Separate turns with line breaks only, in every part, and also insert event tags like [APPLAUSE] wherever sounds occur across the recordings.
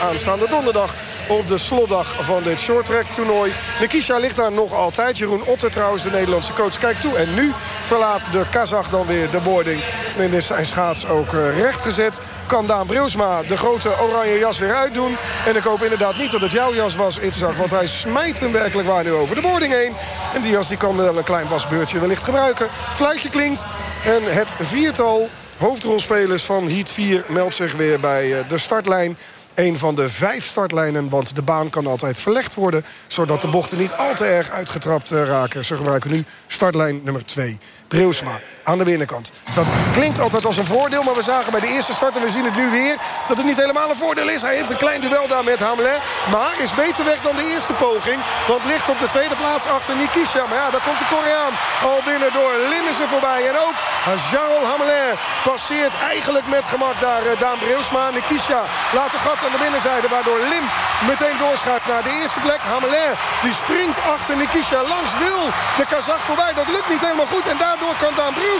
aanstaande donderdag op de slotdag van dit shorttrack toernooi. Nikisha ligt daar nog altijd. Jeroen Otter trouwens, de Nederlandse coach, kijkt toe. En nu verlaat de Kazach dan weer de boarding. En is zijn schaats ook eh, rechtgezet. Kan Daan Brilsma de grote oranje jas weer uitdoen. En ik hoop inderdaad niet dat het jouw jas was, Itzag. Want hij smijt hem werkelijk waar nu over de boarding heen. En die jas die kan wel een klein wasbeurtje wellicht gebruiken. Het fluitje klinkt. En het viertal hoofdrolspelers van Heat 4 meldt zich weer bij eh, de startlijn. Een van de vijf startlijnen, want de baan kan altijd verlegd worden... zodat de bochten niet al te erg uitgetrapt eh, raken. Ze gebruiken nu startlijn nummer 2. Breusma aan de binnenkant. Dat klinkt altijd als een voordeel, maar we zagen bij de eerste start... en we zien het nu weer, dat het niet helemaal een voordeel is. Hij heeft een klein duel daar met Hamelin, maar is beter weg dan de eerste poging. Want ligt op de tweede plaats achter Nikisha. Maar ja, daar komt de Koreaan al binnen door er voorbij. En ook Charles Hamelin passeert eigenlijk met gemak daar uh, Daan Breusma. Nikisha laat een gat aan de binnenzijde, waardoor Lim meteen doorschuift naar de eerste plek. Hamelin die springt achter Nikisha langs, wil de Kazach voorbij. Dat lukt niet helemaal goed en daardoor kan Daan Breusma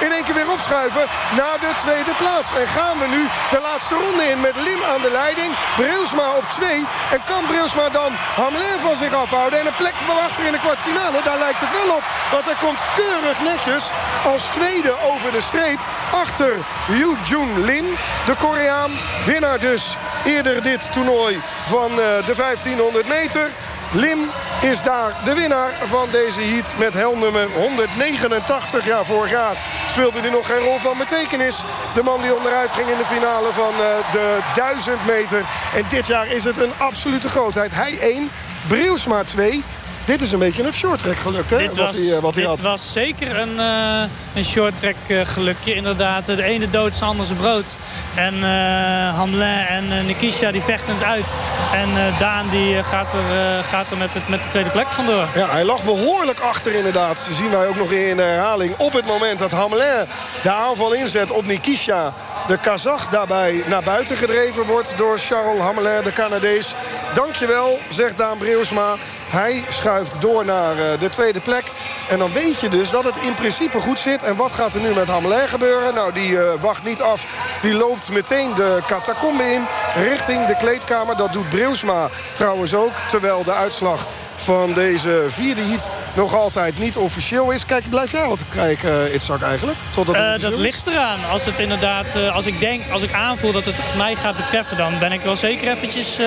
in één keer weer opschuiven naar de tweede plaats. En gaan we nu de laatste ronde in met Lim aan de leiding. Brilsma op 2. En kan Brilsma dan Hamelin van zich afhouden. En een plek achter in de kwartfinale, daar lijkt het wel op. Want hij komt keurig netjes als tweede over de streep. Achter Yu Jun Lim, de Koreaan. Winnaar dus eerder dit toernooi van eh, de 1500 meter. Lim is daar de winnaar van deze heat met helmnummer 189. Ja, vorig jaar speelde hij nog geen rol van betekenis. De man die onderuit ging in de finale van uh, de 1000 meter. En dit jaar is het een absolute grootheid. Hij 1, Brielsma 2. Dit is een beetje een short track geluk, hè?
Dit, was,
wat hij, wat
dit
hij had.
was zeker een, uh, een short track uh, gelukje. Inderdaad, de ene dood is anders brood. En uh, Hamlin en Nikisha die vechten het uit. En Daan die gaat er, gaat er met, het, met de tweede plek vandoor.
Ja, hij lag behoorlijk achter inderdaad. Dat zien wij ook nog in de herhaling. Op het moment dat Hamlin de aanval inzet op Nikisha... de Kazach daarbij naar buiten gedreven wordt door Charles Hamelin, de Canadees. Dankjewel, zegt Daan Breusma. Hij schuift door naar de tweede plek. En dan weet je dus dat het in principe goed zit. En wat gaat er nu met Hamelin gebeuren? Nou, die uh, wacht niet af. Die loopt meteen de catacombe in richting de kleedkamer. Dat doet Breusma trouwens ook. Terwijl de uitslag van deze vierde heat nog altijd niet officieel is. Kijk, blijf jij wat kijken, uh, Itzak, eigenlijk? Totdat het
uh, dat
is?
ligt eraan. Als het inderdaad, uh, als ik denk, als ik aanvoel dat het mij gaat betreffen... dan ben ik wel zeker eventjes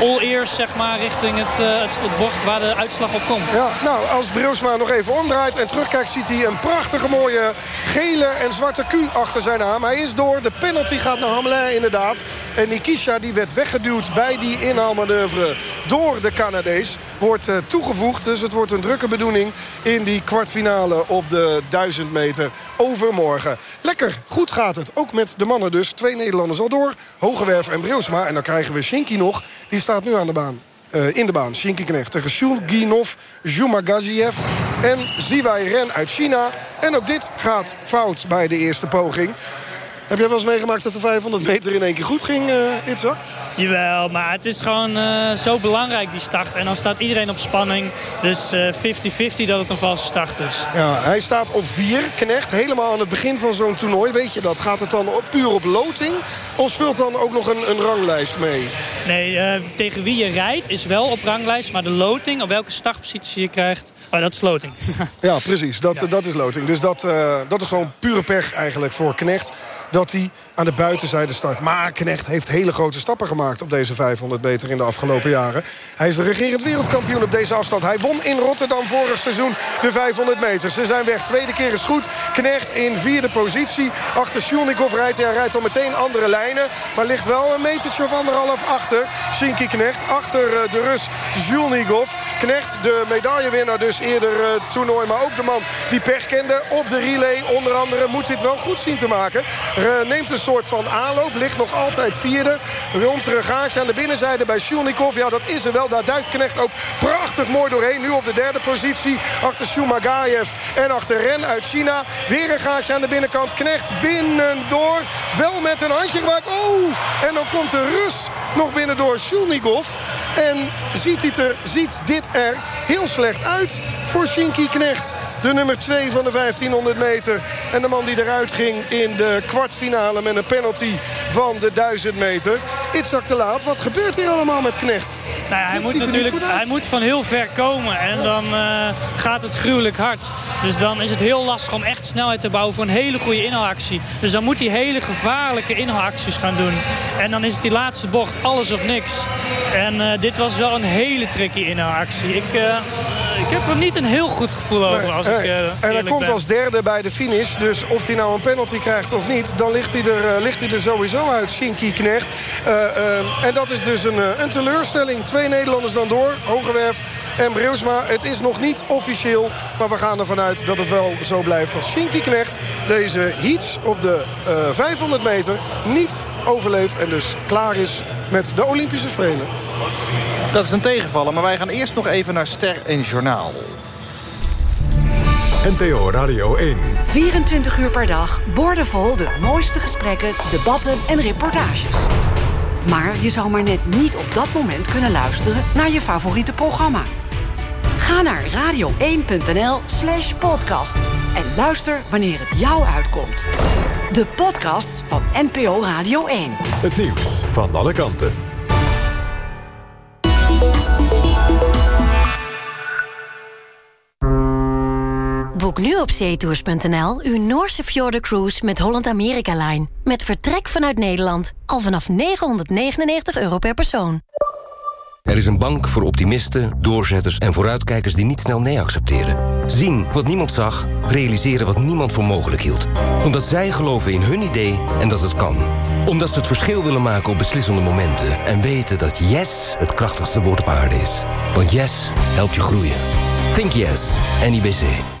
all ears, zeg maar, richting het, het, het bord waar de uitslag op komt.
Ja, nou, als Breusma nog even omdraait en terugkijkt... ziet hij een prachtige mooie gele en zwarte Q achter zijn naam. Hij is door. De penalty gaat naar Hamelin inderdaad. En Nikisha die werd weggeduwd bij die inhaalmanoeuvre door de Canadees. Wordt uh, toegevoegd, dus het wordt een drukke bedoeling... in die kwartfinale op de 1000 meter overmorgen. Lekker, goed gaat het. Ook met de mannen dus. Twee Nederlanders al door. Hogewerf en Brilsma. En dan krijgen we Shinky nog. Die staat nu aan de baan. Uh, in de baan. Shinky Knecht tegen Shulginov, Jumagaziev en Ziwai Ren uit China. En ook dit gaat fout bij de eerste poging. Heb jij wel eens meegemaakt dat de 500 meter in één keer goed ging, uh, Itzak?
Jawel, maar het is gewoon uh, zo belangrijk die start. En dan staat iedereen op spanning. Dus 50-50 uh, dat het een valse start is.
Ja, hij staat op 4, Knecht. Helemaal aan het begin van zo'n toernooi. Weet je dat? Gaat het dan op, puur op loting? Of speelt dan ook nog een, een ranglijst mee?
Nee, uh, tegen wie je rijdt is wel op ranglijst. Maar de loting, op welke startpositie je krijgt... Oh, dat is loting. [LAUGHS]
ja, precies. Dat, ja. dat is loting. Dus dat, dat is gewoon pure pech eigenlijk voor Knecht dat hij aan de buitenzijde start. Maar Knecht heeft hele grote stappen gemaakt op deze 500 meter in de afgelopen jaren. Hij is de regerend wereldkampioen op deze afstand. Hij won in Rotterdam vorig seizoen de 500 meter. Ze zijn weg. Tweede keer is goed. Knecht in vierde positie. Achter Sjulnikov rijdt hij. Rijdt al meteen andere lijnen. Maar ligt wel een metertje of anderhalf achter. Shinky Knecht. Achter de Rus Sjulnikov. Knecht, de medaillewinnaar dus eerder uh, toernooi. Maar ook de man die pech kende op de relay. Onder andere moet dit wel goed zien te maken. Uh, neemt een soort van aanloop. Ligt nog altijd vierde. Rond een gaatje aan de binnenzijde bij Shulnikov. Ja, dat is er wel. Daar duikt Knecht ook prachtig mooi doorheen. Nu op de derde positie. Achter Shumagayev en achter Ren uit China. Weer een gaatje aan de binnenkant. Knecht binnendoor. Wel met een handje gemaakt. Oh! En dan komt de Rus nog binnen door Shulnikov. En ziet, dit er, ziet dit er heel slecht uit voor Shinky Knecht. De nummer 2 van de 1500 meter. En de man die eruit ging in de kwartfinale met een penalty van de 1000 meter. Itzak te laat. Wat gebeurt hier allemaal met Knecht?
Nou ja, hij, moet natuurlijk, hij moet van heel ver komen. En dan uh, gaat het gruwelijk hard. Dus dan is het heel lastig om echt snelheid te bouwen voor een hele goede inhaalactie. Dus dan moet hij hele gevaarlijke inhaalacties gaan doen. En dan is het die laatste bocht alles of niks. En uh, dit was wel een hele tricky inhaalactie. Ik, uh, ik heb er niet een heel goed gevoel over. Als
nee.
ik, uh,
en hij komt als derde bij de finish. Dus of hij nou een penalty krijgt of niet... dan ligt hij er, ligt hij er sowieso uit, Shinky Knecht. en dat is dus een, een teleurstelling. Twee Nederlanders dan door. Hogewerf en Breusma. Het is nog niet officieel, maar we gaan ervan uit dat het wel zo blijft als Shinky Knecht deze heats op de uh, 500 meter niet overleeft en dus klaar is met de Olympische Spelen.
Dat is een tegenvaller, maar wij gaan eerst nog even naar Ster en Journaal.
NTO Radio 1.
24 uur per dag, boordevol de mooiste gesprekken, debatten en reportages. Maar je zou maar net niet op dat moment kunnen luisteren naar je favoriete programma. Ga naar radio1.nl slash podcast en luister wanneer het jou uitkomt. De podcast van NPO Radio 1.
Het nieuws van alle kanten.
Boek nu op zeetours.nl uw Noorse Cruise met Holland America Line. Met vertrek vanuit Nederland. Al vanaf 999 euro per persoon.
Er is een bank voor optimisten, doorzetters en vooruitkijkers die niet snel nee accepteren. Zien wat niemand zag, realiseren wat niemand voor mogelijk hield. Omdat zij geloven in hun idee en dat het kan. Omdat ze het verschil willen maken op beslissende momenten. En weten dat yes het krachtigste woord op aarde is. Want yes helpt je groeien. Think yes, NIBC.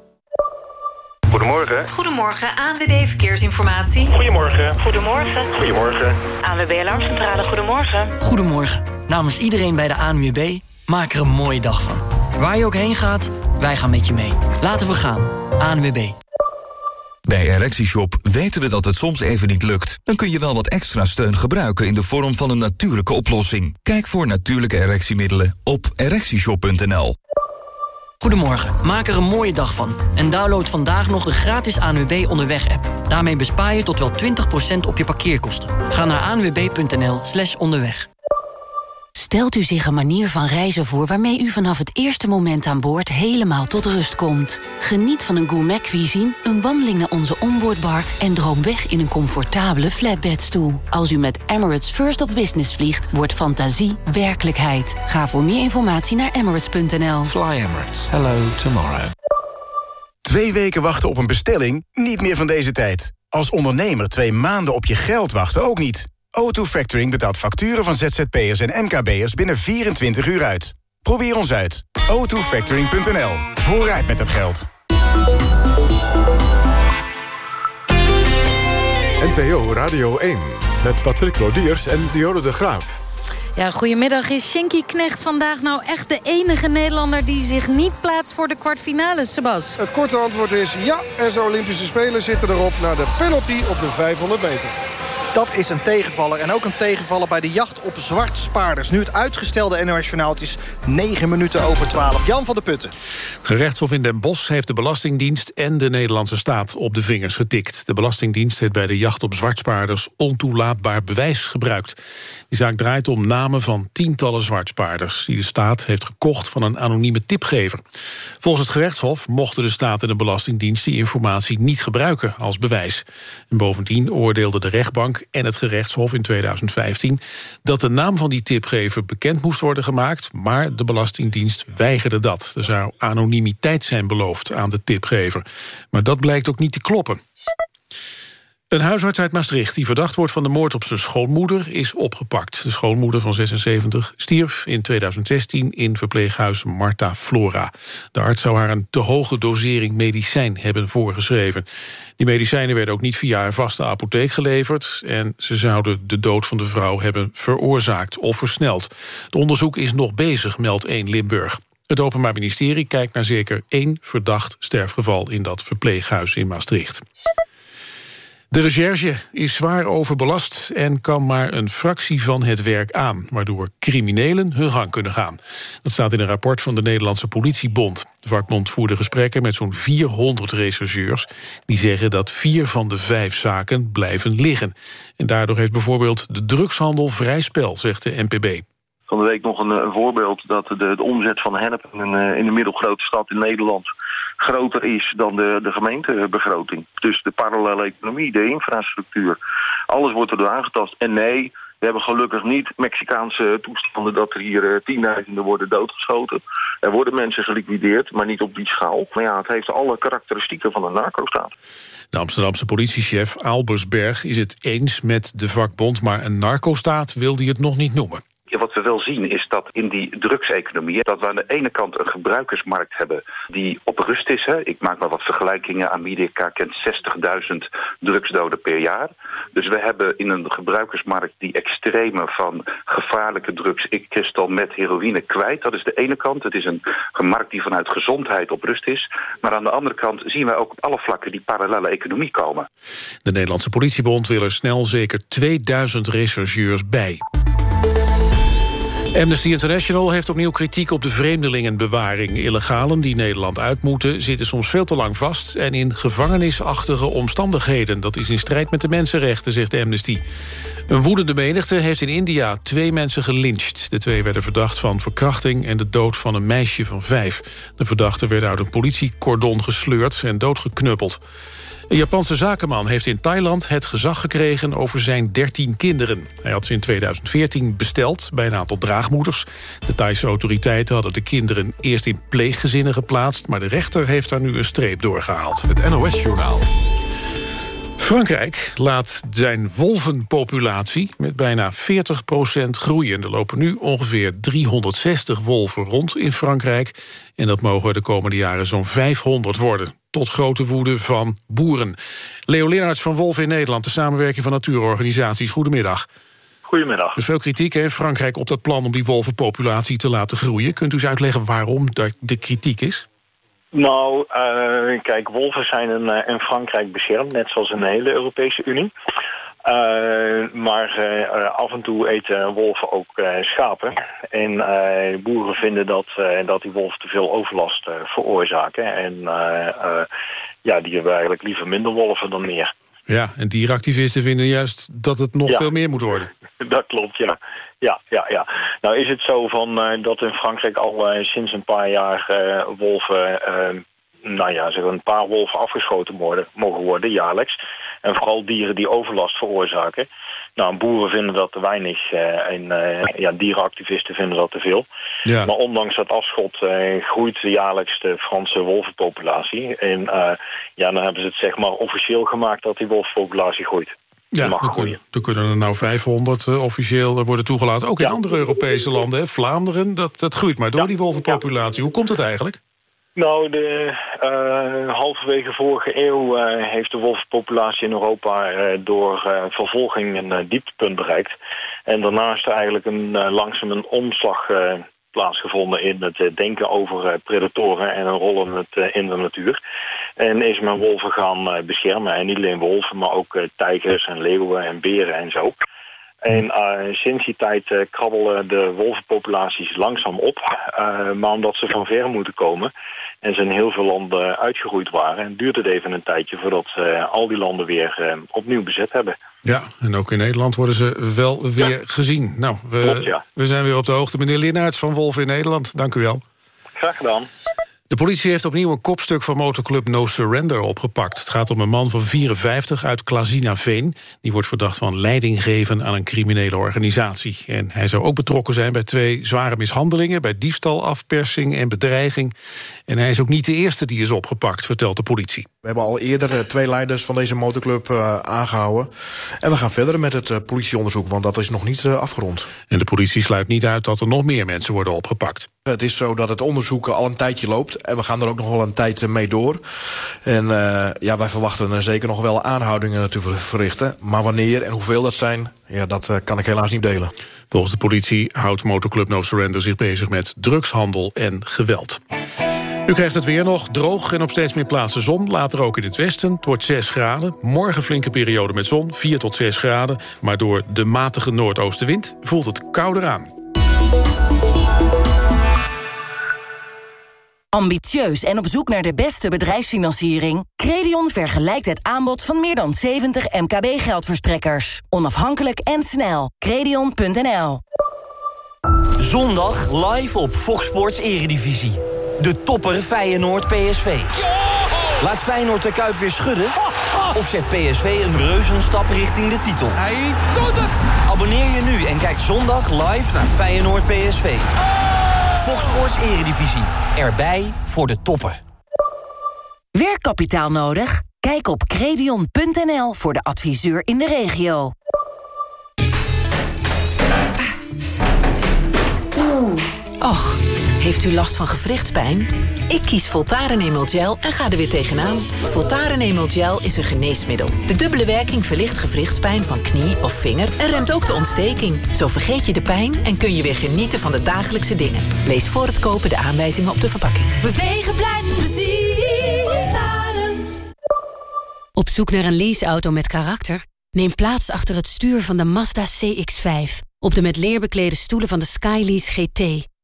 Goedemorgen.
Goedemorgen, ANWB Verkeersinformatie.
Goedemorgen.
Goedemorgen.
Goedemorgen.
ANWB Alarmcentrale, goedemorgen.
Goedemorgen. Namens iedereen bij de ANWB, maak er een mooie dag van. Waar je ook heen gaat, wij gaan met je mee. Laten we gaan. ANWB.
Bij ErectieShop weten we dat het soms even niet lukt. Dan kun je wel wat extra steun gebruiken in de vorm van een natuurlijke oplossing. Kijk voor natuurlijke erectiemiddelen op ErectieShop.nl.
Goedemorgen, maak er een mooie dag van. En download vandaag nog de gratis ANWB Onderweg-app. Daarmee bespaar je tot wel 20% op je parkeerkosten. Ga naar anwb.nl slash onderweg.
Stelt u zich een manier van reizen voor... waarmee u vanaf het eerste moment aan boord helemaal tot rust komt. Geniet van een gourmet cuisine, een wandeling naar onze onboardbar... en droom weg in een comfortabele flatbedstoel. Als u met Emirates First of Business vliegt, wordt fantasie werkelijkheid. Ga voor meer informatie naar emirates.nl.
Fly Emirates. Hello tomorrow.
Twee weken wachten op een bestelling? Niet meer van deze tijd. Als ondernemer twee maanden op je geld wachten ook niet. O2 Factoring betaalt facturen van ZZP'ers en MKB'ers binnen 24 uur uit. Probeer ons uit. o2factoring.nl. Vooruit met het geld.
NPO Radio 1. Met Patrick Lodiers en Diode de Graaf.
Ja, goedemiddag. Is Shinky Knecht vandaag nou echt de enige Nederlander... die zich niet plaatst voor de kwartfinale, Sebas?
Het korte antwoord is ja. En zijn Olympische Spelen zitten erop... naar de penalty op de 500 meter.
Dat is een tegenvaller. En ook een tegenvaller bij de jacht op zwartspaarders. Nu het uitgestelde NOS Journaal. Het is 9 minuten over 12. Jan van de Putten.
Het gerechtshof in Den Bosch heeft de Belastingdienst en de Nederlandse staat op de vingers getikt. De Belastingdienst heeft bij de jacht op zwartspaarders ontoelaatbaar bewijs gebruikt. Die zaak draait om namen van tientallen zwartspaarders... die de staat heeft gekocht van een anonieme tipgever. Volgens het gerechtshof mochten de staat en de Belastingdienst... die informatie niet gebruiken als bewijs. En bovendien oordeelde de rechtbank en het gerechtshof in 2015... dat de naam van die tipgever bekend moest worden gemaakt... maar de Belastingdienst weigerde dat. Er zou anonimiteit zijn beloofd aan de tipgever. Maar dat blijkt ook niet te kloppen. Een huisarts uit Maastricht die verdacht wordt van de moord op zijn schoonmoeder is opgepakt. De schoonmoeder van 76 stierf in 2016 in verpleeghuis Marta Flora. De arts zou haar een te hoge dosering medicijn hebben voorgeschreven. Die medicijnen werden ook niet via een vaste apotheek geleverd... en ze zouden de dood van de vrouw hebben veroorzaakt of versneld. Het onderzoek is nog bezig, meldt 1 Limburg. Het Openbaar Ministerie kijkt naar zeker één verdacht sterfgeval... in dat verpleeghuis in Maastricht. De recherche is zwaar overbelast en kan maar een fractie van het werk aan... waardoor criminelen hun gang kunnen gaan. Dat staat in een rapport van de Nederlandse Politiebond. De voerde gesprekken met zo'n 400 rechercheurs... die zeggen dat vier van de vijf zaken blijven liggen. En daardoor heeft bijvoorbeeld de drugshandel vrij spel, zegt de NPB
van de week nog een, een voorbeeld dat de, de, omzet van hennep in, een, in een middelgrote stad in Nederland groter is dan de, de gemeentebegroting. Dus de parallele economie, de infrastructuur, alles wordt erdoor aangetast. En nee, we hebben gelukkig niet Mexicaanse toestanden dat er hier uh, tienduizenden worden doodgeschoten. Er worden mensen geliquideerd, maar niet op die schaal. Maar ja, het heeft alle karakteristieken van een narco-staat.
De Amsterdamse politiechef Albersberg is het eens met de vakbond... maar een narco-staat wil hij het nog niet noemen
wat we wel zien is dat in die drugseconomie... dat we aan de ene kant een gebruikersmarkt hebben die op rust is. Hè. Ik maak maar wat vergelijkingen. Amerika kent 60.000 drugsdoden per jaar. Dus we hebben in een gebruikersmarkt die extreme van gevaarlijke drugs... ik kristal met heroïne kwijt. Dat is de ene kant. Het is een markt die vanuit gezondheid op rust is. Maar aan de andere kant zien wij ook op alle vlakken die parallele economie komen.
De Nederlandse politiebond wil er snel zeker 2000 rechercheurs bij. Amnesty International heeft opnieuw kritiek op de vreemdelingenbewaring. Illegalen die Nederland uit moeten zitten soms veel te lang vast... en in gevangenisachtige omstandigheden. Dat is in strijd met de mensenrechten, zegt Amnesty. Een woedende menigte heeft in India twee mensen gelyncht. De twee werden verdacht van verkrachting en de dood van een meisje van vijf. De verdachten werden uit een politiecordon gesleurd en doodgeknuppeld. Een Japanse zakenman heeft in Thailand het gezag gekregen over zijn 13 kinderen. Hij had ze in 2014 besteld bij een aantal draagmoeders. De Thaise autoriteiten hadden de kinderen eerst in pleeggezinnen geplaatst... maar de rechter heeft daar nu een streep doorgehaald.
Het NOS-journaal.
Frankrijk laat zijn wolvenpopulatie met bijna 40% groeien. Er lopen nu ongeveer 360 wolven rond in Frankrijk... en dat mogen de komende jaren zo'n 500 worden tot grote woede van boeren. Leo Linnaerts van Wolf in Nederland, de samenwerking van natuurorganisaties. Goedemiddag.
Goedemiddag.
Is veel kritiek in Frankrijk op dat plan om die wolvenpopulatie te laten groeien. Kunt u eens uitleggen waarom de kritiek is?
Nou, uh, kijk, wolven zijn in, uh, in Frankrijk beschermd, net zoals in de hele Europese Unie. Uh, maar af en toe eten wolven ook schapen. En boeren vinden dat, dat die wolven te veel overlast veroorzaken. En ja, die hebben eigenlijk liever minder wolven dan meer.
Ja, en dierenactivisten vinden juist dat het nog veel meer moet worden. [LAUGHS]
Dat klopt, ja. Ja, ja, ja. Nou is het zo van, dat in Frankrijk al sinds een paar jaar wolven nou ja, zeg een paar wolven afgeschoten worden, mogen worden jaarlijks. En vooral dieren die overlast veroorzaken. Nou, boeren vinden dat te weinig uh, en uh, ja, dierenactivisten vinden dat te veel. Ja. Maar ondanks dat afschot uh, groeit jaarlijks de Franse wolvenpopulatie. En ja, dan hebben ze het zeg maar officieel gemaakt dat die wolvenpopulatie groeit.
Ja, dan kunnen, dan kunnen er nou 500 officieel worden toegelaten. Ook in andere Europese landen, hè? Vlaanderen, dat, dat groeit maar door die wolvenpopulatie. Hoe komt het eigenlijk?
Nou, de, uh, halverwege vorige eeuw uh, heeft de wolfpopulatie in Europa uh, door vervolging een dieptepunt bereikt. En daarnaast eigenlijk een, langzaam een omslag plaatsgevonden in het denken over predatoren en een rol in, het, in de natuur. En is men wolven gaan beschermen. En niet alleen wolven, maar ook tijgers en leeuwen en beren en zo. En uh, sinds die tijd uh, krabbelen de wolvenpopulaties langzaam op. Uh, maar omdat ze van ver moeten komen en ze in heel veel landen uitgeroeid waren... En duurt het even een tijdje voordat ze al die landen weer opnieuw bezet hebben.
Ja, en ook in Nederland worden ze wel weer gezien. Nou, we, Klopt, ja. we zijn weer op de hoogte. Meneer Linnaert van Wolven in Nederland, dank u wel.
Graag gedaan.
De politie heeft opnieuw een kopstuk van motorclub No Surrender opgepakt. Het gaat om een man van 54 uit Veen. Die wordt verdacht van leiding geven aan een criminele organisatie. En hij zou ook betrokken zijn bij twee zware mishandelingen... bij diefstal, afpersing en bedreiging. En hij is ook niet de eerste die is opgepakt, vertelt de politie.
We hebben al eerder eh, twee leiders van deze motorclub uh, aangehouden. En we gaan verder met het uh, politieonderzoek, want dat is nog niet afgerond.
En de politie sluit niet uit dat er nog meer mensen worden opgepakt.
Het is zo dat het onderzoek al een tijdje loopt. En we gaan er ook nog wel een tijd mee door. En ja, wij verwachten zeker nog wel aanhoudingen te verrichten. Maar wanneer en hoeveel dat zijn, ja, dat kan ik helaas niet delen.
Volgens de politie houdt motorclub No Surrender zich bezig met drugshandel en geweld. U krijgt het weer nog droog en op steeds meer plaatsen zon. Later ook in het westen. Het wordt 6 graden. Morgen flinke periode met zon, 4 tot 6 graden. Maar door de matige noordoostenwind voelt het kouder aan.
Ambitieus en op zoek naar de beste bedrijfsfinanciering? Credion vergelijkt het aanbod van meer dan 70 MKB-geldverstrekkers. Onafhankelijk en snel. Credion.nl
Zondag live op Fox Sports Eredivisie. De topper Feyenoord PSV. Laat Feyenoord de Kuip weer schudden? Of zet PSV een reuzenstap richting de titel?
Hij doet het!
Abonneer je nu en kijk zondag live naar Feyenoord PSV. Fox Sports Eredivisie. Erbij voor de topper.
Werkkapitaal nodig? Kijk op credion.nl voor de adviseur in de regio.
Oeh. Och. Heeft u last van gewrichtspijn? Ik kies Voltaren Emel Gel en ga er weer tegenaan. Voltaren Emel Gel is een geneesmiddel. De dubbele werking verlicht gewrichtspijn van knie of vinger... en remt ook de ontsteking. Zo vergeet je de pijn en kun je weer genieten van de dagelijkse dingen. Lees voor het kopen de aanwijzingen op de verpakking.
Bewegen blijft plezier. Voltaren.
Op zoek naar een leaseauto met karakter? Neem plaats achter het stuur van de Mazda CX-5... op de met leer beklede stoelen van de Skylease GT...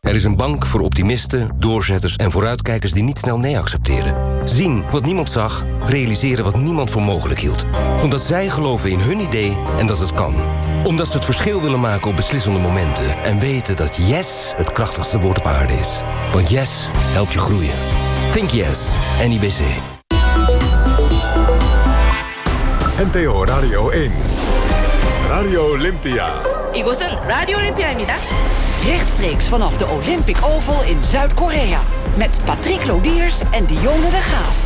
Er is een bank voor optimisten, doorzetters en vooruitkijkers die niet snel nee accepteren. Zien wat niemand zag, realiseren wat niemand voor mogelijk hield. Omdat zij geloven in hun idee en dat het kan. Omdat ze het verschil willen maken op beslissende momenten. En weten dat yes het krachtigste woord op aarde is. Want yes helpt je groeien. Think yes, NIBC.
NTO Radio 1. Radio Olympia.
이곳은 라디오 올림피아입니다.
Rechtstreeks vanaf de Olympic Oval in Zuid-Korea. Met Patrick Lodiers en Dionne de Graaf.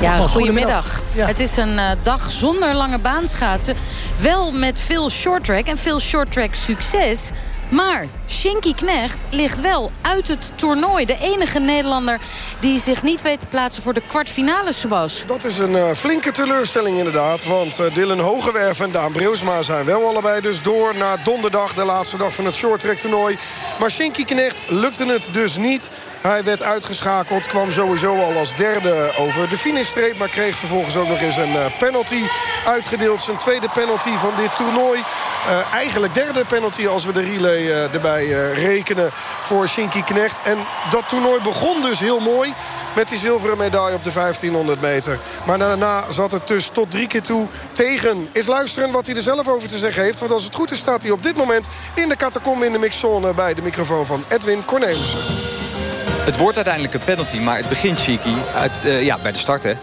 Ja, goedemiddag. Het is een eh, dag zonder lange baanschaatsen. Wel met veel shorttrack en veel shorttrack succes. Maar Shinky Knecht ligt wel uit het toernooi. De enige Nederlander die zich niet weet te plaatsen voor de kwartfinale, Sebas.
Dat is een eh, flinke teleurstelling inderdaad. Want uh, Dylan Hogewerf en Daan Breusma zijn wel allebei dus door... naar donderdag, de laatste dag van het shorttrack toernooi. Maar Shinky Knecht lukte het dus niet. Hij werd uitgeschakeld, kwam sowieso al als derde over de finishstreep... maar kreeg vervolgens ook nog eens een uh, penalty uitgedeeld. Zijn tweede penalty van dit toernooi. eigenlijk derde penalty als we de relay erbij rekenen voor Shinky Knecht. En dat toernooi begon dus heel mooi met die zilveren medaille op de 1500 meter. Maar daarna zat het dus tot drie keer toe tegen. Is luisteren wat hij er zelf over te zeggen heeft. Want als het goed is staat hij op dit moment in de catacombe in de mixzone... bij de microfoon van Edwin Cornelissen.
Het wordt uiteindelijk een penalty, maar het begint Cheeky uit, uh, ja, bij de start, hè?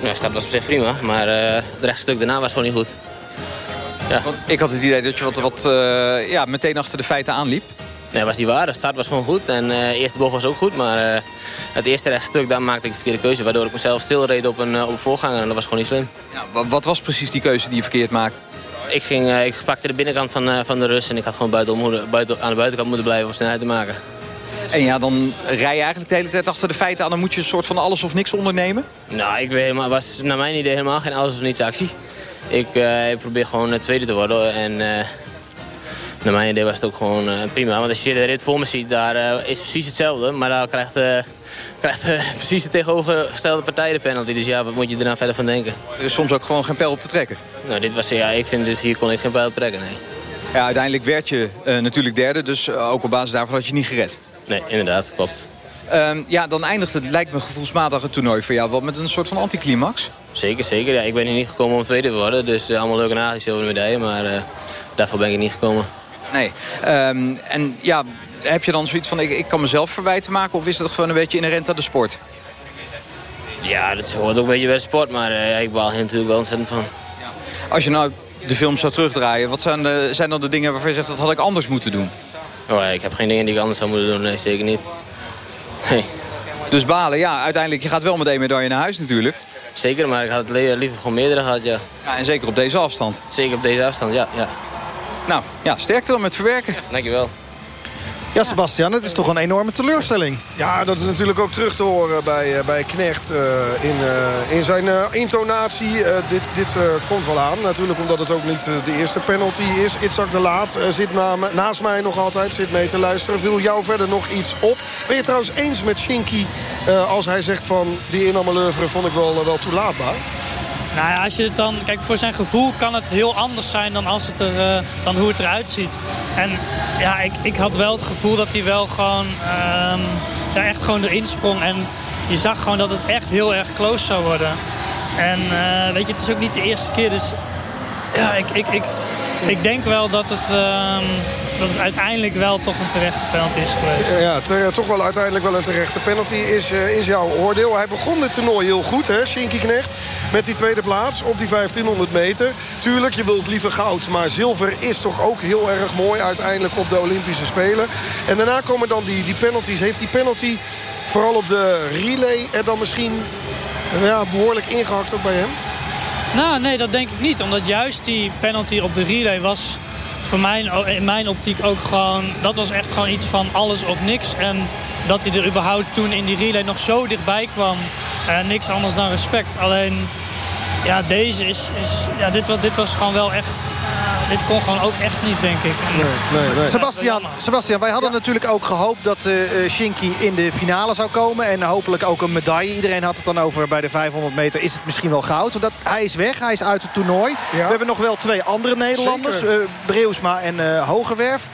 Ja, start was op zich prima, maar uh, het rechtstuk daarna was gewoon niet goed.
Ja. Want ik had het idee dat je wat, wat uh, ja, meteen achter de feiten aanliep.
Nee, was niet waar. De start was gewoon goed. En uh, de eerste bocht was ook goed. Maar uh, het eerste rechtstuk, daar maakte ik de verkeerde keuze. Waardoor ik mezelf stilreed op een, op een voorganger. En dat was gewoon niet slim.
Ja, wat was precies die keuze die je verkeerd maakte?
Ik, ging, ik pakte de binnenkant van, van de Rus. En ik had gewoon buiten, buiten, aan de buitenkant moeten blijven om snelheid te maken.
En ja, dan rij je eigenlijk de hele tijd achter de feiten aan. Dan moet je een soort van alles of niks ondernemen?
Nou, ik weet helemaal, was naar mijn idee helemaal geen alles of niets actie. Ik, ik probeer gewoon tweede te worden. En naar mijn idee was het ook gewoon prima. Want als je de rit voor me ziet, daar is precies hetzelfde. Maar daar krijgt, [LAUGHS] krijgt precies de tegenovergestelde partij de penalty. Dus ja, wat moet je er nou verder van denken?
Er is soms ook gewoon geen pijl op te trekken?
Nou, dit was, ja, ik vind dus hier kon ik geen pijl op trekken, nee.
Ja, uiteindelijk werd je natuurlijk derde. Dus ook op basis daarvan had je niet gered.
Nee, inderdaad, klopt.
Um, ja, dan eindigt het, lijkt me gevoelsmatig, het toernooi voor jou wel met een soort van anticlimax.
Zeker, zeker. Ja, ik ben hier niet gekomen om tweede te worden. Dus allemaal leuke naast zilveren medaille. Maar daarvoor ben ik niet gekomen.
Nee. Ehm, en ja, heb je dan zoiets van, ik, ik kan mezelf verwijten maken... of is dat gewoon een beetje inherent aan de sport?
Ja, dat hoort ook een beetje bij de sport, maar uh, ik baal hier natuurlijk wel ontzettend van.
Als je nou de film zou terugdraaien, wat zijn, de, zijn dan de dingen waarvan je zegt... dat had ik anders moeten doen?
Oh, ik heb geen dingen die ik anders zou moeten doen, nee, zeker niet. Nee.
Dus balen, ja, uiteindelijk, je gaat wel met één medaille naar huis natuurlijk.
Zeker, maar ik had het liever gewoon meerdere gehad, ja.
ja. En zeker op deze afstand.
Zeker op deze afstand, ja. ja.
Nou, ja, sterkte dan met verwerken. Ja,
dankjewel.
Ja, Sebastian, het is toch een enorme teleurstelling.
Ja, dat is natuurlijk ook terug te horen bij, uh, bij Knecht uh, in, uh, in zijn intonatie. dit dit komt wel aan. Natuurlijk omdat het ook niet de eerste penalty is. Itzak de Laat zit na, naast mij nog altijd, zit mee te luisteren. Viel jou verder nog iets op? Ben je trouwens eens met Shinky als hij zegt van... die inameleuveren vond ik wel, wel toelaatbaar?
Nou ja, als je het dan, kijk, voor zijn gevoel kan het heel anders zijn dan, als het er, uh, dan hoe het eruit ziet. En ja, ik, ik had wel het gevoel dat hij wel gewoon um, ja, echt gewoon erin sprong. En je zag gewoon dat het echt heel erg close zou worden. En uh, weet je, het is ook niet de eerste keer. Dus ja, ik, ik, ik, ik denk wel dat het, uh, dat het uiteindelijk wel toch een terechte penalty is geweest.
Ja, toch wel uiteindelijk wel een terechte penalty is, uh, is jouw oordeel. Hij begon het toernooi heel goed, hè, Shinky Knecht. Met die tweede plaats op die 1500 meter. Tuurlijk, je wilt liever goud. Maar zilver is toch ook heel erg mooi uiteindelijk op de Olympische Spelen. En daarna komen dan die, die penalties. Heeft die penalty vooral op de relay er dan misschien ja, behoorlijk ingehakt ook bij hem?
Nou, nee, dat denk ik niet. Omdat juist die penalty op de relay was voor mij in mijn optiek ook gewoon... dat was echt gewoon iets van alles of niks. En dat hij er überhaupt toen in die relay nog zo dichtbij kwam. Uh, niks anders dan respect. Alleen, ja, deze is... is ja, dit, was, dit was gewoon wel echt... Dit kon gewoon ook echt niet, denk ik.
Nee, nee, nee. Sebastian, Sebastian, wij hadden ja. natuurlijk ook gehoopt dat uh, Shinky in de finale zou komen. En hopelijk ook een medaille. Iedereen had het dan over bij de 500 meter. Is het misschien wel goud? Dat, hij is weg, hij is uit het toernooi. Ja. We hebben nog wel twee andere Nederlanders. Uh, Breusma en uh, Hogewerf.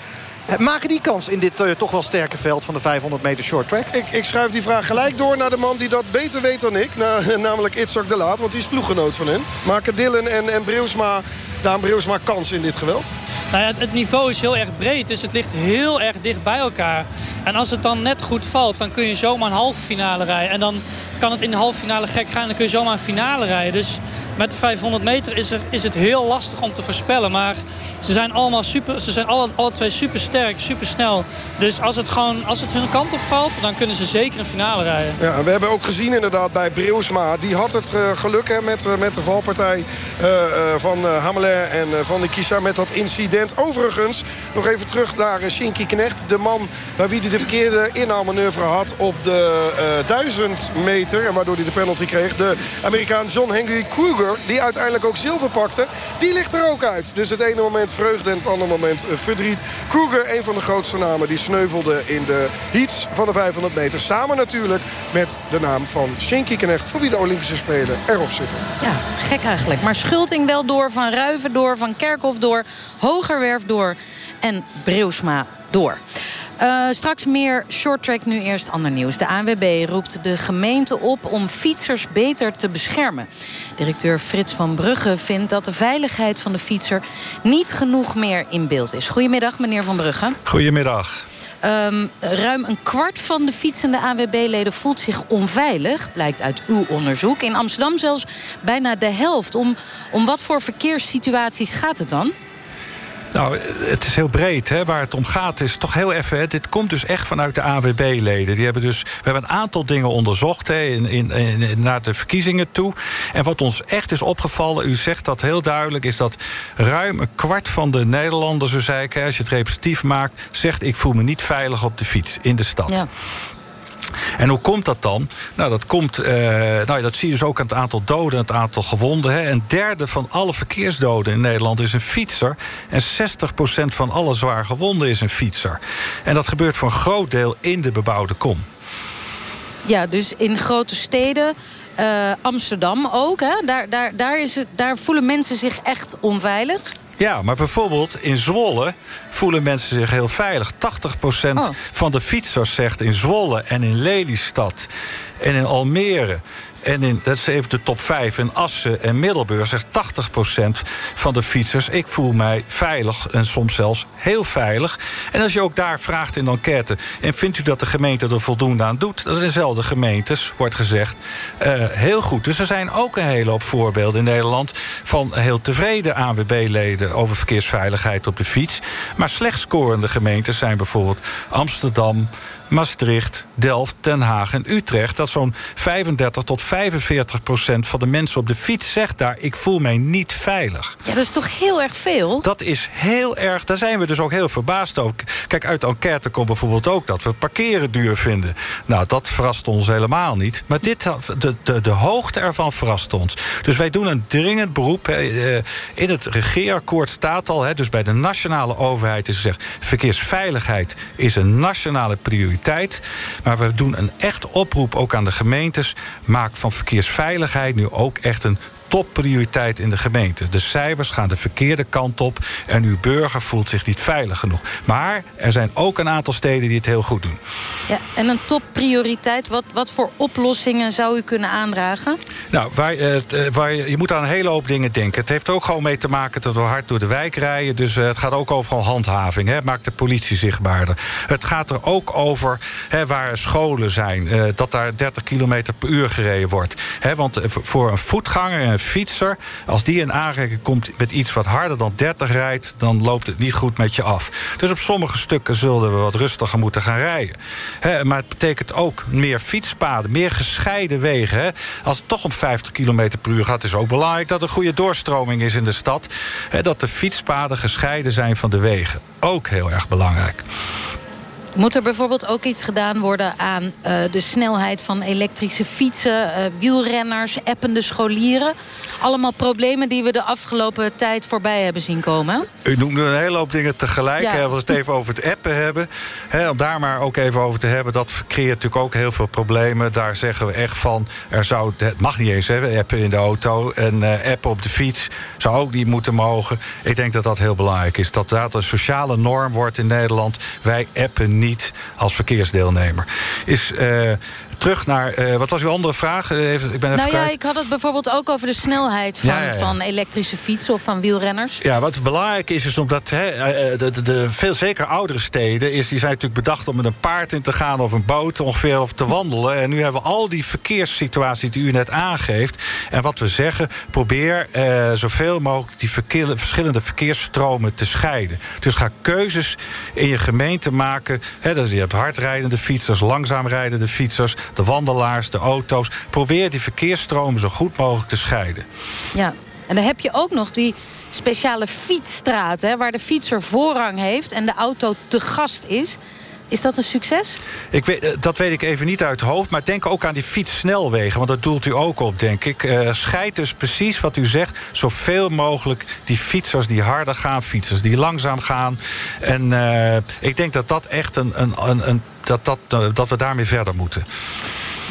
Maken die kans in dit uh, toch wel sterke veld van de 500 meter short track?
Ik, ik schuif die vraag gelijk door naar de man die dat beter weet dan ik. Na, [LAUGHS] namelijk Itzak de Laat, want die is ploeggenoot van hen. Maken Dylan en, en Breusma, Daan Breusma kans in dit geweld?
Nou ja, het, het, niveau is heel erg breed, dus het ligt heel erg dicht bij elkaar. En als het dan net goed valt, dan kun je zomaar een halve finale rijden. En dan kan het in de halve finale gek gaan en dan kun je zomaar een finale rijden. Dus met de 500 meter is, er, is het heel lastig om te voorspellen. Maar ze zijn allemaal super, ze zijn alle, alle twee super sterk, super snel. Dus als het, gewoon, als het hun kant op valt, dan kunnen ze zeker een finale rijden.
Ja, we hebben ook gezien inderdaad bij Breusma. Die had het uh, geluk hè, met, uh, met de valpartij uh, van Hamelin en van de Kisa met dat incident. Overigens, nog even terug naar Shinky Knecht. De man bij wie hij de verkeerde inhaalmanoeuvre had op de 1000 meter. En waardoor hij de penalty kreeg. De Amerikaan John Henry Kruger, die uiteindelijk ook zilver pakte. Die ligt er ook uit. Dus het ene moment vreugde en het andere moment verdriet. Kruger, een van de grootste namen, die sneuvelde in de heats van de 500 meter. Samen natuurlijk met de naam van Shinky Knecht. Voor wie de Olympische Spelen erop zitten.
Ja, gek eigenlijk. Maar Schulting wel door, Van Ruiven door, Van Kerkhoff door... Hogerwerf door en Breusma door. Uh, straks meer shorttrack, nu eerst ander nieuws. De ANWB roept de gemeente op om fietsers beter te beschermen. Directeur Frits van Brugge vindt dat de veiligheid van de fietser... niet genoeg meer in beeld is. Goedemiddag, meneer Van Brugge.
Goedemiddag.
Um, ruim een kwart van de fietsende AWB-leden voelt zich onveilig... blijkt uit uw onderzoek. In Amsterdam zelfs bijna de helft. Om, om wat voor verkeerssituaties gaat het dan?
Nou, het is heel breed. Hè. Waar het om gaat is toch heel even... Dit komt dus echt vanuit de AWB-leden. Die hebben dus, we hebben een aantal dingen onderzocht hè, in, in, in, naar de verkiezingen toe. En wat ons echt is opgevallen, u zegt dat heel duidelijk... is dat ruim een kwart van de Nederlanders, zo zei ik... Hè, als je het representatief maakt, zegt... ik voel me niet veilig op de fiets in de stad. Ja. En hoe komt dat dan? Nou, dat, komt, uh, nou, dat zie je dus ook aan het aantal doden en het aantal gewonden. Hè. Een derde van alle verkeersdoden in Nederland is een fietser. En 60% van alle zwaar gewonden is een fietser. En dat gebeurt voor een groot deel in de bebouwde kom.
Ja, dus in grote steden... Uh, Amsterdam ook, hè? Daar, daar, daar, is het, daar voelen mensen zich echt onveilig.
Ja, maar bijvoorbeeld in Zwolle voelen mensen zich heel veilig. 80% oh. van de fietsers zegt in Zwolle en in Lelystad en in Almere En in, dat is even de top 5. In Assen en Middelburg zegt 80% van de fietsers... ik voel mij veilig en soms zelfs heel veilig. En als je ook daar vraagt in de enquête... en vindt u dat de gemeente er voldoende aan doet... dat is in dezelfde gemeentes, wordt gezegd, uh, heel goed. Dus er zijn ook een hele hoop voorbeelden in Nederland... van heel tevreden ANWB-leden over verkeersveiligheid op de fiets. Maar slecht scorende gemeentes zijn bijvoorbeeld Amsterdam... Maastricht, Delft, Den Haag en Utrecht... dat zo'n 35 tot 45 procent van de mensen op de fiets zegt daar... ik voel mij niet veilig.
Ja, dat is toch heel erg veel?
Dat is heel erg, daar zijn we dus ook heel verbaasd over. Kijk, uit de enquête komt bijvoorbeeld ook dat we parkeren duur vinden. Nou, dat verrast ons helemaal niet. Maar dit, de, de, de hoogte ervan verrast ons. Dus wij doen een dringend beroep. Eh, in het regeerakkoord staat al, dus bij de nationale overheid is gezegd... verkeersveiligheid is een nationale prioriteit maar we doen een echt oproep ook aan de gemeentes. Maak van verkeersveiligheid nu ook echt een topprioriteit in de gemeente. De cijfers gaan de verkeerde kant op en uw burger voelt zich niet veilig genoeg. Maar er zijn ook een aantal steden die het heel goed doen.
Ja, en een topprioriteit, wat, wat voor oplossingen zou u kunnen aandragen?
Nou, waar, uh, waar, je moet aan een hele hoop dingen denken. Het heeft ook gewoon mee te maken dat we hard door de wijk rijden. Dus uh, het gaat ook over handhaving. Hè. Maakt de politie zichtbaarder. Het gaat er ook over hè, waar scholen zijn. Dat daar 30 km per uur gereden wordt. Hè, want voor een voetganger fietser, als die in aanraking komt met iets wat harder dan 30 rijdt, dan loopt het niet goed met je af. Dus op sommige stukken zullen we wat rustiger moeten gaan rijden. maar het betekent ook meer fietspaden, meer gescheiden wegen. Als het toch om 50 km per uur gaat, is ook belangrijk dat er goede doorstroming is in de stad. dat de fietspaden gescheiden zijn van de wegen. Ook heel erg belangrijk.
Moet er bijvoorbeeld ook iets gedaan worden aan uh, de snelheid van elektrische fietsen... Uh, wielrenners, appende scholieren? Allemaal problemen die we de afgelopen tijd voorbij hebben zien komen.
U noemt nu een hele hoop dingen tegelijk. Ja. Als we het even over het appen hebben. Hè, om daar maar ook even over te hebben. Dat creëert natuurlijk ook heel veel problemen. Daar zeggen we echt van... Er zou, het mag niet eens, hè, appen in de auto. En uh, appen op de fiets zou ook niet moeten mogen. Ik denk dat dat heel belangrijk is. Dat dat een sociale norm wordt in Nederland. Wij appen niet niet als verkeersdeelnemer. Is uh, terug naar... Uh, wat was uw andere vraag? Uh, even,
ik ben even nou ja, ik had het bijvoorbeeld ook over de snelheid van, ja, ja, ja. van elektrische fietsen of van wielrenners.
Ja, wat belangrijk is, is omdat he, de, de, de, veel zeker oudere steden... Is, die zijn natuurlijk bedacht om met een paard in te gaan of een boot ongeveer of te wandelen. En nu hebben we al die verkeerssituaties die u net aangeeft. En wat we zeggen, probeer uh, zoveel mogelijk die verkeer, verschillende verkeersstromen te scheiden. Dus ga keuzes in je gemeente maken. He, dus je hebt hardrijdende fietsers, langzaam rijdende fietsers de wandelaars, de auto's. Probeer die verkeersstromen zo goed mogelijk te scheiden.
Ja, en dan heb je ook nog die speciale fietsstraat... waar de fietser voorrang heeft en de auto te gast is... Is dat een succes?
Ik weet, eh, dat weet ik even niet uit het hoofd. Maar denk ook aan die fietssnelwegen. Want dat doelt u ook op, denk ik. Uh, scheid dus precies wat u zegt. Zoveel mogelijk die fietsers die harder gaan. Fietsers die langzaam gaan. En uh, ik denk dat dat echt een, een, een, een dat, dat, dat we daarmee verder moeten.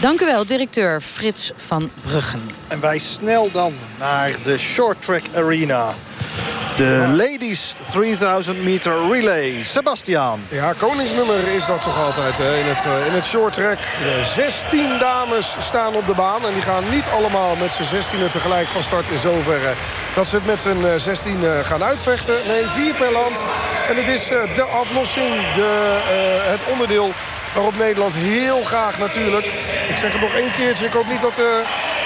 Dank u wel, directeur Frits van Bruggen.
En wij snel dan naar de Short Track Arena. De Ladies 3000 meter relay. Sebastian.
Ja, koningsnummer is dat toch altijd hè? In, het, uh, in het short track. De 16 dames staan op de baan. En die gaan niet allemaal met z'n 16 tegelijk van start in zoverre. Dat ze het met z'n 16 uh, gaan uitvechten. Nee, vier per land. En het is uh, de aflossing. De, het onderdeel waarop Nederland heel graag natuurlijk... Ik zeg het nog één keertje. Ik hoop niet dat...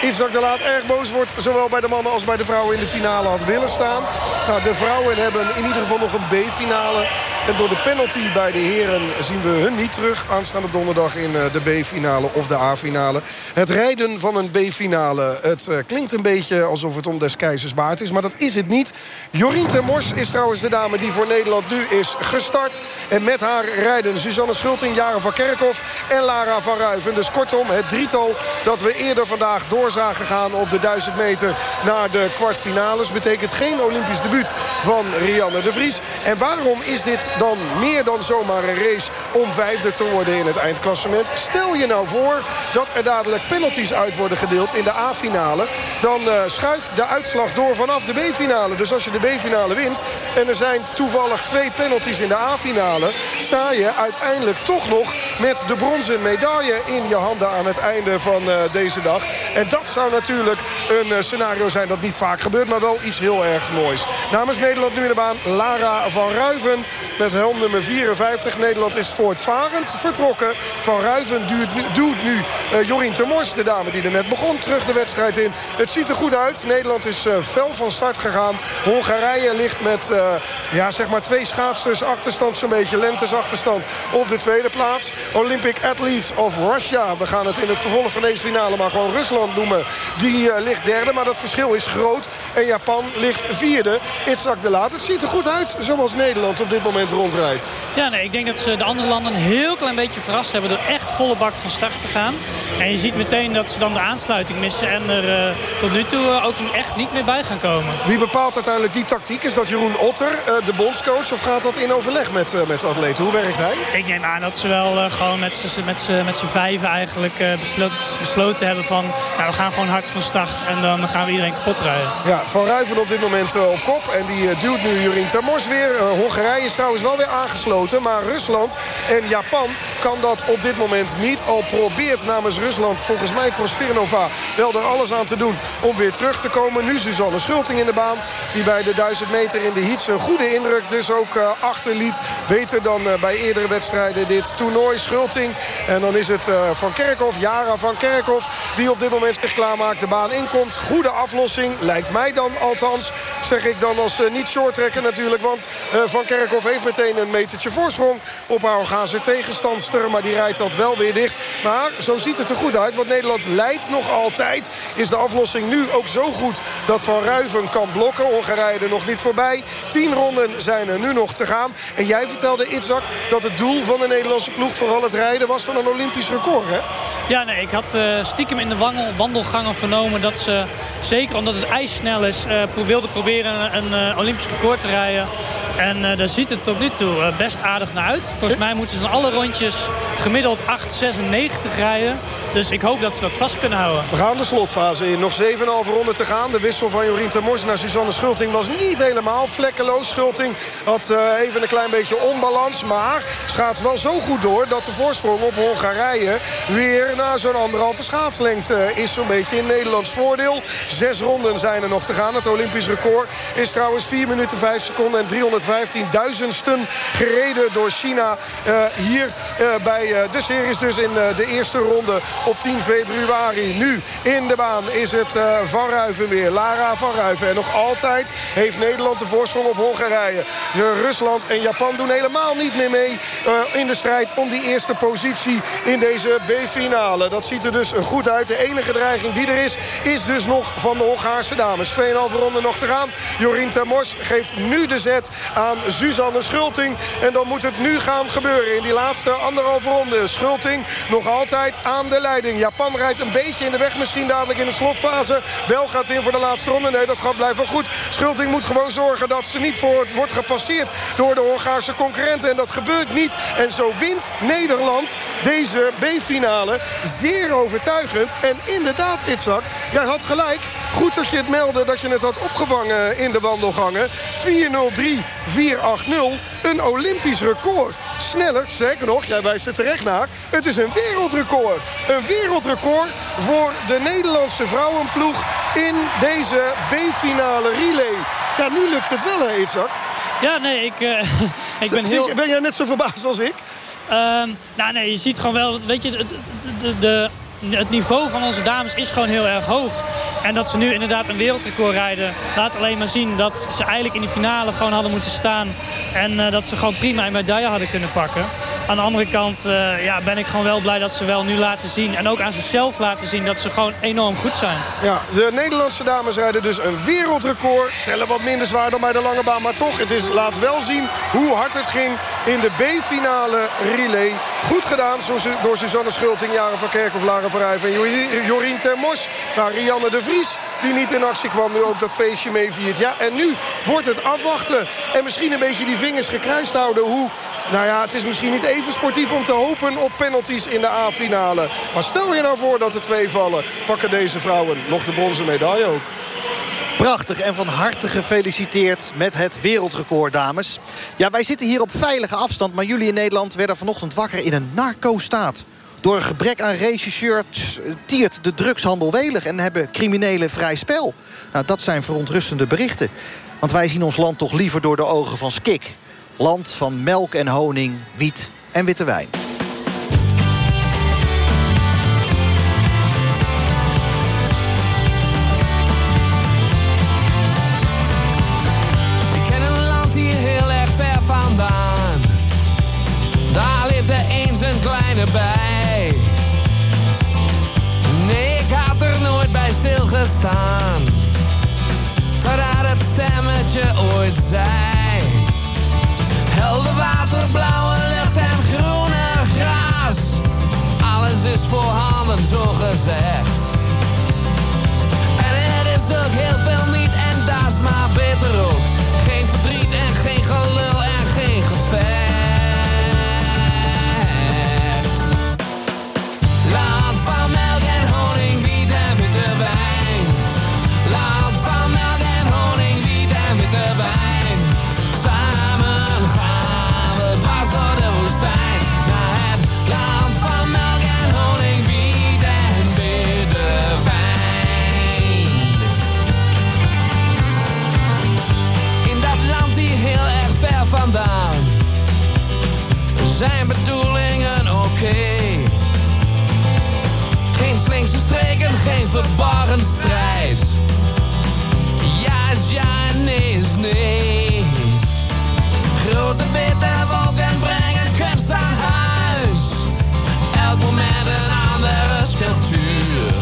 Isaac de Laat erg boos wordt. Zowel bij de mannen als bij de vrouwen in de finale had willen staan. Nou, de vrouwen hebben in ieder geval nog een B-finale. En door de penalty bij de heren zien we hun niet terug. Aanstaande donderdag in eh, de B-finale of de A-finale. Het rijden van een B-finale. Het uh, klinkt een beetje alsof het om des keizers baard is. Maar dat is het niet. Jorien Termors is trouwens de dame die voor Nederland nu is gestart. En met haar rijden Suzanne Schulting, Jaren van Kerkhoff en Lara van Ruiven. Dus kortom, het drietal dat we eerder vandaag door zagen gaan op de 1000 meter naar de kwartfinales. Betekent geen Olympisch debuut van Rianne de Vries. En waarom is dit dan meer dan zomaar een race om vijfde te worden in het eindklassement. Stel je nou voor dat er dadelijk penalties uit worden gedeeld in de A-finale. Dan uh, schuift de uitslag door vanaf de B-finale. Dus als je de B-finale wint en er zijn toevallig twee penalties in de A-finale... sta je uiteindelijk toch nog met de bronzen medaille in je handen aan het einde van eh, deze dag. En dat zou natuurlijk een eh, scenario zijn dat niet vaak gebeurt... maar wel iets heel erg moois. Namens Nederland nu in de baan Lara van Ruiven met helm nummer 54. Nederland is voortvarend vertrokken. Van Ruiven duwt nu, duwt nu uh, Jorien Termors, de dame die er net begon, terug de wedstrijd in. Het ziet er goed uit. Nederland is uh, fel van start gegaan. Hongarije ligt met uh, ja, zeg maar twee schaatsters achterstand, zo'n beetje lentes achterstand op de tweede plaats. Olympic Athletes of Russia. We gaan het in het vervolg van deze finale maar gewoon Rusland noemen. Die ligt derde, maar dat verschil is groot. En Japan ligt vierde. Itzak de Laat. Het ziet er goed uit zoals Nederland op dit moment rondrijdt.
Ja, nee, ik denk dat ze de andere landen een heel klein beetje verrast hebben... door echt volle bak van start te gaan. En je ziet meteen dat ze dan de aansluiting missen... en er uh, tot nu toe uh, ook echt niet meer bij gaan komen.
Wie bepaalt uiteindelijk die tactiek? Is dat Jeroen Otter, uh, de bondscoach... of gaat dat in overleg met, met de atleten? Hoe werkt hij?
Ik neem aan dat ze wel gewoon met z'n met met vijven eigenlijk besloten, besloten hebben van... Nou, we gaan gewoon hard van start en dan gaan we iedereen kapot rijden.
Ja, Van Ruiven op dit moment op kop. En die duwt nu Jurien Termors weer. Hongarije is trouwens wel weer aangesloten. Maar Rusland en Japan kan dat op dit moment niet. Al probeert namens Rusland volgens mij Prosvirnova wel er alles aan te doen om weer terug te komen. Nu Suzanne Schulting in de baan. Die bij de 1000 meter in de heats een goede indruk dus ook uh, achterliet. Beter dan uh, bij eerdere wedstrijden dit toernooi. Schulting. En dan is het uh, Van Kerkhoff, Jara van Kerkhoff... die op dit moment zich klaarmaakt, de baan inkomt. Goede aflossing, lijkt mij dan althans. Zeg ik dan als niet shorttrekker natuurlijk. Want Van Kerkhoff heeft meteen een metertje voorsprong op haar Orgaanse tegenstandster. Maar die rijdt dat wel weer dicht. Maar zo ziet het er goed uit. Want Nederland leidt nog altijd. Is de aflossing nu ook zo goed dat Van Ruiven kan blokken. Hongarije er nog niet voorbij. Tien ronden zijn er nu nog te gaan. En jij vertelde, Itzak, dat het doel van de Nederlandse ploeg... vooral het rijden was van een Olympisch record, hè?
Ja, nee, ik had uh, stiekem in de wangel, wandelgangen vernomen... dat ze, zeker omdat het ijs snel is... Uh, wilden proberen een, uh, Olympisch record te rijden. En daar ziet het tot nu toe best aardig naar uit. Volgens mij moeten ze in alle rondjes gemiddeld 8,96 rijden. Dus ik hoop dat ze dat vast kunnen houden.
We gaan de slotfase in. Nog 7,5 ronden te gaan. De wissel van Jorien Termors naar Suzanne Schulting was niet helemaal vlekkeloos. Schulting had uh, even een klein beetje onbalans. Maar schaats wel zo goed door dat de voorsprong op Hongarije... weer naar zo'n anderhalve schaatslengte is. Zo'n beetje in Nederlands voordeel. Zes ronden zijn er nog te gaan. Het Olympisch record is trouwens 4 minuten 5 seconden en 315 duizendsten gereden door China. Uh, hier uh, bij de series dus in de eerste ronde op 10 februari. Nu in de baan is het Van Ruiven weer. Lara Van Ruiven. En nog altijd heeft Nederland de voorsprong op Hongarije. Rusland en Japan doen helemaal niet meer mee in de strijd om die eerste positie in deze B-finale. Dat ziet er dus goed uit. De enige dreiging die er is, is dus nog van de Hongaarse dames. 2,5 ronden nog te gaan. Jorien Termors geeft nu de zet aan Suzanne Schulting. En dan moet het nu gaan gebeuren in die laatste anderhalve ronde. Schulting nog altijd aan de leiding. Japan rijdt een beetje in de weg misschien dadelijk in de slotfase. Wel gaat in voor de laatste ronde. Nee, dat gaat blijven goed. Schulting moet gewoon zorgen dat ze niet voor wordt gepasseerd door de Hongaarse concurrenten. En dat gebeurt niet. En zo wint Nederland deze B-finale zeer overtuigend. En inderdaad, Itzak, jij had gelijk. Goed dat je het meldde dat je het had opgevangen in de wandelgangen. 4-0-3, 4-8-0. Een Olympisch record. Sneller, zeker nog, jij wijst er terecht naar. Het is een wereldrecord. Een wereldrecord voor de Nederlandse vrouwenploeg in deze B-finale relay. Ja, nu lukt het wel, hè, Itzak?
Ja, nee, ik, uh, [LAUGHS] ik ben heel...
Ben jij net zo verbaasd als ik?
Uh, nou, nee, je ziet gewoon wel... Weet je, de, de, de het niveau van onze dames is gewoon heel erg hoog. En dat ze nu inderdaad een wereldrecord rijden... laat alleen maar zien dat ze eigenlijk in de finale gewoon hadden moeten staan. En uh, dat ze gewoon prima een medaille hadden kunnen pakken. Aan de andere kant uh, ja, ben ik gewoon wel blij dat ze wel nu laten zien... en ook aan zichzelf laten zien dat ze gewoon enorm goed zijn.
Ja, de Nederlandse dames rijden dus een wereldrecord. Tellen wat minder zwaar dan bij de lange baan. Maar toch, het is, laat wel zien hoe hard het ging in de B-finale relay. Goed gedaan door Suzanne Schulting, Jaren van Kerkhoff, Lara Jorien Termos. Maar Rianne de Vries, die niet in actie kwam, nu ook dat feestje meeviert. Ja, en nu wordt het afwachten. En misschien een beetje die vingers gekruist houden hoe nou ja, het is misschien niet even sportief om te hopen op penalties in de A-finale. Maar stel je nou voor dat er twee vallen. Pakken deze vrouwen nog de bronzen medaille ook.
Prachtig en van harte gefeliciteerd met het wereldrecord, dames. Ja, wij zitten hier op veilige afstand... maar jullie in Nederland werden vanochtend wakker in een narco-staat. Door een gebrek aan regisseurs tiert de drugshandel welig... en hebben criminelen vrij spel. Nou, dat zijn verontrustende berichten. Want wij zien ons land toch liever door de ogen van Skik. Land van melk en honing, wiet en witte wijn.
Ik ken een land hier heel erg ver vandaan. Daar leefde eens een kleine bij. Stilgestaan. Totdat het stemmetje ooit zei. Helder water, blauwe lucht en groene gras. Alles is voorhanden, zo gezegd. En er is ook heel veel niet en dat is maar beter ook. Geen verdriet vandaan zijn bedoelingen oké. Geen slinkse streken, geen verbarren strijd. Ja is ja nee is nee. Grote witte wolken brengen kunst aan huis. Elk moment een andere sculptuur.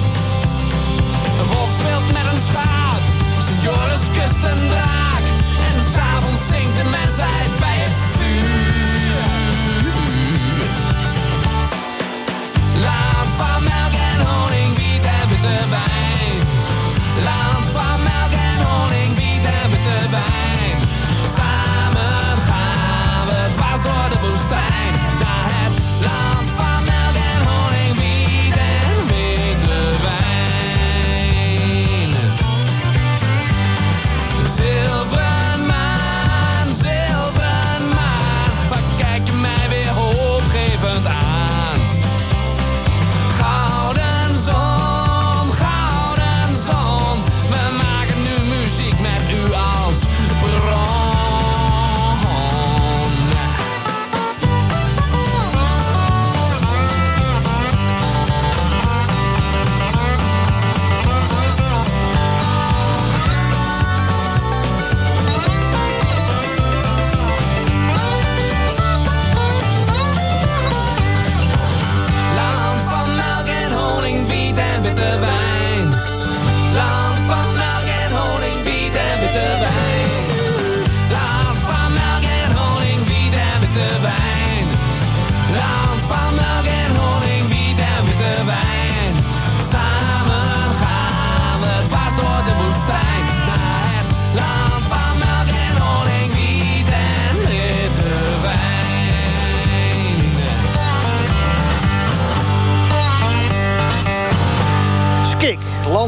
Een wolf speelt met een schaap. Joris kust. En Side.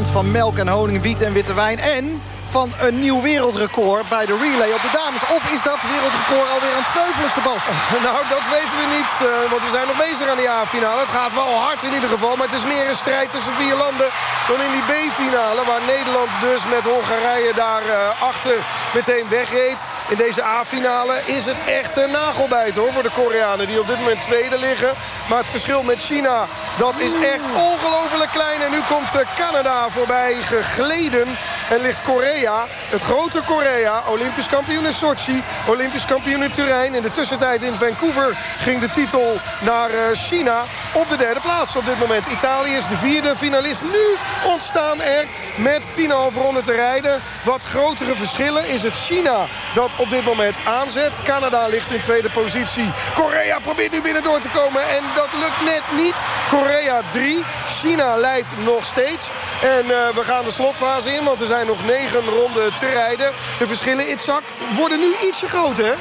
Van melk en honing, wiet en witte wijn... en van
een nieuw wereldrecord bij de relay op de dames. Of is dat wereldrecord alweer aan het sneuvelen, Sebas? [LAUGHS]
Nou, dat weten we niet, eh, want we zijn nog bezig aan die A-finale. Het gaat wel hard in ieder geval, maar het is meer een strijd tussen vier landen... dan in die B-finale, waar Nederland dus met Hongarije daar eh, achter meteen wegreed. In deze A-finale is het echt een nagelbijt hoor, voor de Koreanen... die op dit moment tweede liggen. Maar het verschil met China, dat is echt ongelooflijk klein. En nu komt eh, Canada voorbij gegleden en ligt Korea het grote Korea, Olympisch kampioen in Sochi, Olympisch kampioen in Turijn. In de tussentijd in Vancouver ging de titel naar eh, China op de derde plaats op dit moment. Italië is de vierde finalist. Nu ontstaan er met 10,5 ronden te rijden. Wat grotere verschillen is het China dat op dit moment aanzet. Canada ligt in tweede positie. Korea probeert nu binnen door te komen en dat lukt net niet. Korea 3, China leidt nog steeds. En uh, we gaan de slotfase in, want er zijn nog negen ronden te rijden. De verschillen, Itzak, worden nu ietsje groter, hè?